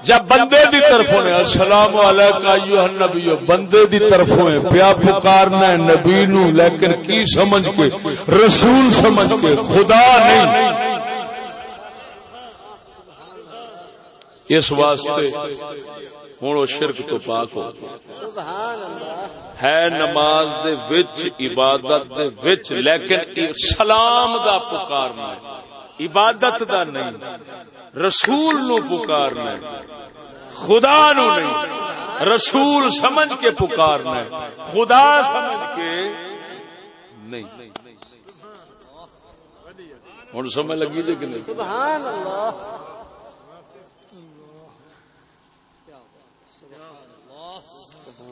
جب بندے دی طرف نے، السلام علیکم نبی بندے دی طرف پیا پکارنا نبی نو، لیکن کی سمجھ کے، رسول سمجھ کے، خدا نہیں۔ اس واسطے ہوں شرک تو پاک ہو۔ ہے نماز دے وچ، عبادت دے وچ، لیکن سلام دا پکارنا عبادت دا نہیں، رسول نو پکارنا خدا نو نہیں، رسول سمجھ کے پکارنا خدا سمجھ کے نہیں۔ ہوں سمجھ لگی جی کہ نہیں؟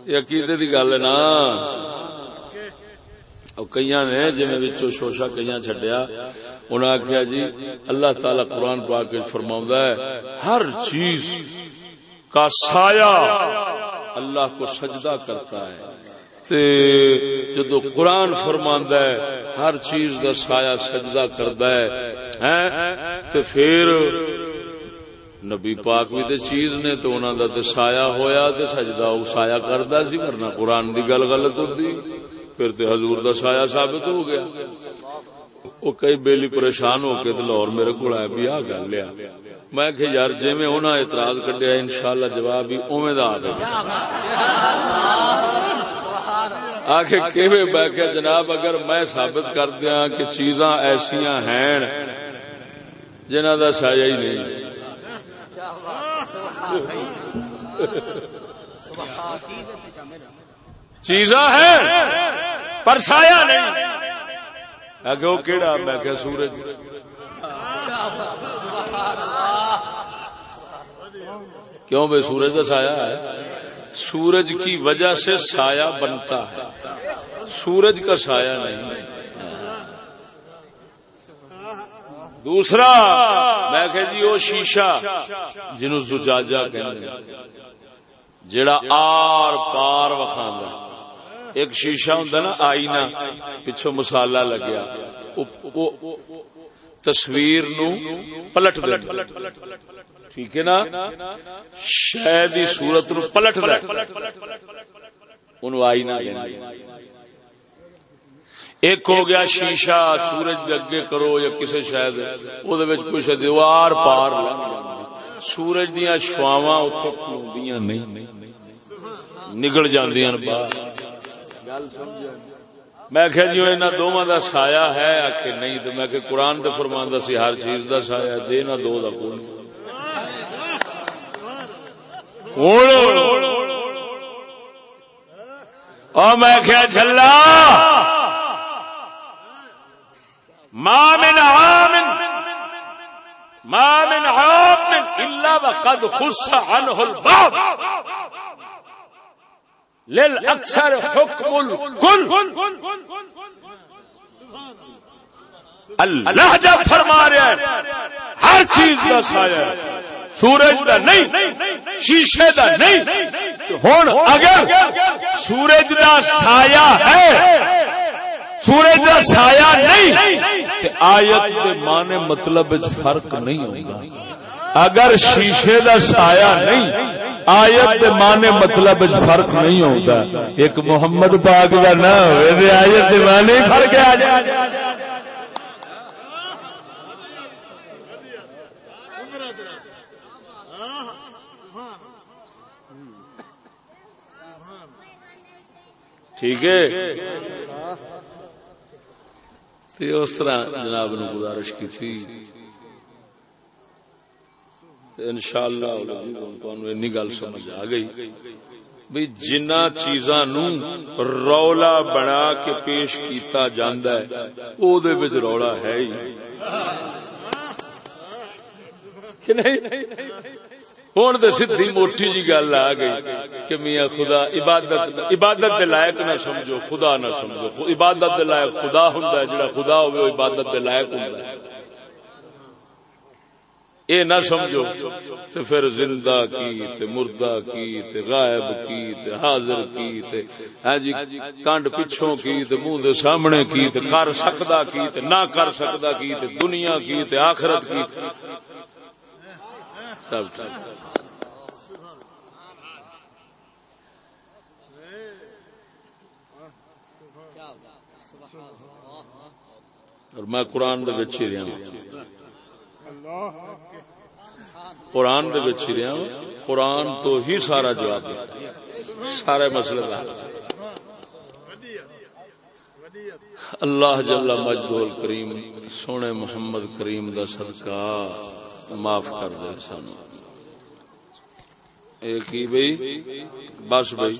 یہ عقیدے کی گل ہے نا۔ کئی نے جی شوشا کئی چڈیا انہیں آخیا جی اللہ تعالی قرآن پاک فرما ہے، ہر چیز کا سایہ اللہ کو سجدہ کرتا ہے۔ جدو قرآن فرما ہے، ہر چیز کا سایہ سجدہ کرتا ہے تو پھر نبی پاک بھی تے چیز نے تو انہوں دا تے سایہ ہویا تے سجدہ سایہ کرتا سی، ورنہ قرآن دی گل غلط ہوتی پھر تے حضور دا سایہ ثابت ہو گیا۔ وہ کئی بیلی پریشان ہو کے لاہور میرے کو آیا بھی آ گل لیا۔ میں کہ یار جی میں انہوں اعتراض کڈیا ان شاء اللہ جواب بھی اوے دا آ گئے میں کہ جناب اگر میں ثابت کر دیا کہ چیزاں ایسا ہیں جنہ دا سایہ ہی نہیں۔ چیزاں ہیں، پر سایہ نہیں۔ اگے وہ کہڑا میں کہ سورج۔ کیوں بھائی سورج کا سایہ ہے؟ سورج کی وجہ سے سایہ بنتا ہے۔ سورج کا سایہ نہیں۔ دوسرا، میں کہ جی وہ شیشہ جنو زجاجا کہنے جڑا آر پار وکھاندا ایک شیشہ ہوندا نا آئینہ پچھو مسالہ لگیا۔ تصویر نو پلٹ دے ٹھیک ہے نا؟ شاید صورت نو پلٹ دے انو آئینہ کہندے ایک ہو گیا شیشہ، سورج کے اگے کرو یا کسی شاید کچھ دیوار پار سورج دیا شواوا اتنے نہیں۔ نگل جاندیاں باہر۔ میں کہ جی ان دونوں کا سایہ ہے؟ آخ نہیں تو میں کہ قرآن تو فرماندہ سی، ہر چیز کا سایہ دے نہ دو دا کون میں کیا چلا ما من عام، ما من عام الا وقد خص عنه الباب للاكثر حكم الكل. اللہ جب فرما رہا ہے ہر چیز کا سایہ سورج کا نہیں، شیشے کا نہیں۔ ہوں اگر سورج کا سایہ ہے۔ سورج کا سایہ نہیں آیت کے معنی مطلب فرق نہیں ہوگا۔ اگر شیشے کا سایہ نہیں، آیت کے معنی مطلب فرق نہیں ہوگا۔ ایک محمد پاک کا نہ ہوئے آیت کے معنی فرق آ جائے ٹھیک ہے۔ تے اس طرح جناب نے گزارش کی تھی ان شاء اللہ گل سمجھ آ گئی۔ بھائی جنہ چیزاں نو رولا بنا کے پیش کیتا جاندا ہے، او دے وچ رولا ہے ہی۔ کہ نہیں؟ ہوں تو سی موٹی جی گل آ گئی کہ میاں خدا عبادت عبادت دے لائق نہ سمجھو، خدا نہ سمجھو۔ عبادت دے لائق خدا ہوں جڑا خدا ہوئے عبادت دے لائق ہوں اے نہ سمجھو تے پھر زندہ کی تے مردہ کی تے غائب کی تے حاضر کی تے ہاں جی کانڈ پچھوں کی تے منہ دے سامنے کی تے کر سکدا کی تے نہ کر سکدا کی تے دنیا کی تے آخرت کی۔ سب ٹھیک۔ اور میں قرآن دے ہی رہا قرآن دے ہی رہا قرآن تو ہی سارا جواب دیتا سارے مسئلے کا اللہ جل مجدول کریم سونے محمد کریم دا صدقہ معاف کر دے سن۔ ایک ہی بھائی بس بھائی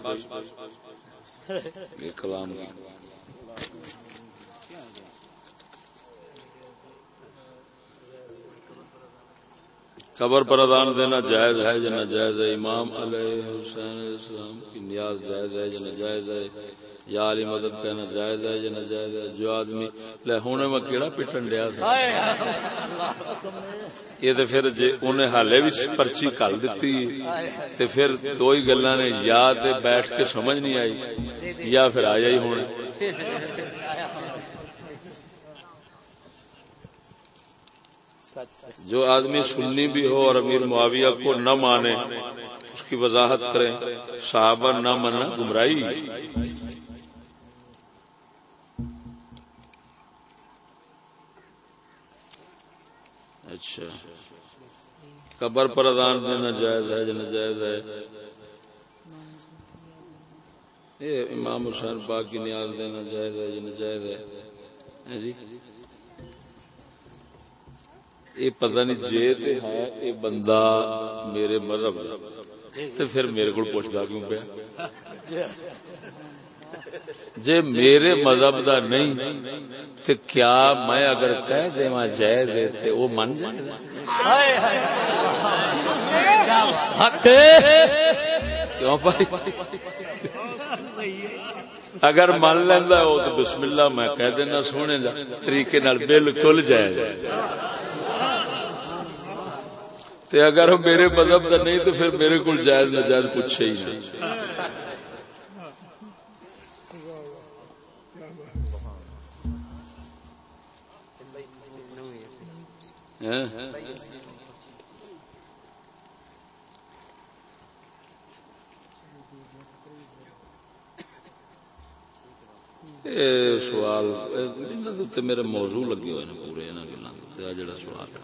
کلام۔ قبر پر ادان دینا جائز ہے یا ناجائز ہے؟ امام علیہ حسین اسلام کی نیاز جائز ہے یا ناجائز ہے؟ یا علی مدد کہنا جائز ہے یا ناجائز ہے؟ جو آدمی لے ہونے میں کیڑا پٹن دیا سا؟ یہ تے پھر جے انہیں حالے بھی پرچی کل دیتی تے پھر دو ہی گلاں نے یا تے بیٹھ کے سمجھ نہیں آئی یا پھر آیا ہی ہونے جو آدمی سنی بھی ہو اور امیر معاویہ کو نہ مانے، اس کی وضاحت کریں۔ صحابہ نہ مانا گمراہی۔ اچھا۔ قبر پر ادان دینا جائز ہے جائز ہے۔ امام حسین پاک کی نیاز دینا جائز ہے جنا جائز ہے۔ ہاں جی؟ یہ پتہ نہیں جے تے ہے، یہ بندہ میرے مذہب تو پھر میرے کو پوچھتا کیوں پیا؟ جے میرے مذہب دا نہیں تو کیا میں اگر کہہ دے وہاں جائز ہے تو وہ من جائے حق کیوں بھائی؟ اگر من لینا ہو تو بسم اللہ میں کہہ دینا سونے دا، طریقے نال بالکل جائز ہے۔ تے اگر وہ میرے مذہب کا نہیں تو پھر میرے کو جائز نجائز پوچھے ہی نہیں۔ ہاں۔ سوال میرے موضوع لگے ہوئے پورے، انہاں گلاں جڑا سوال ہے۔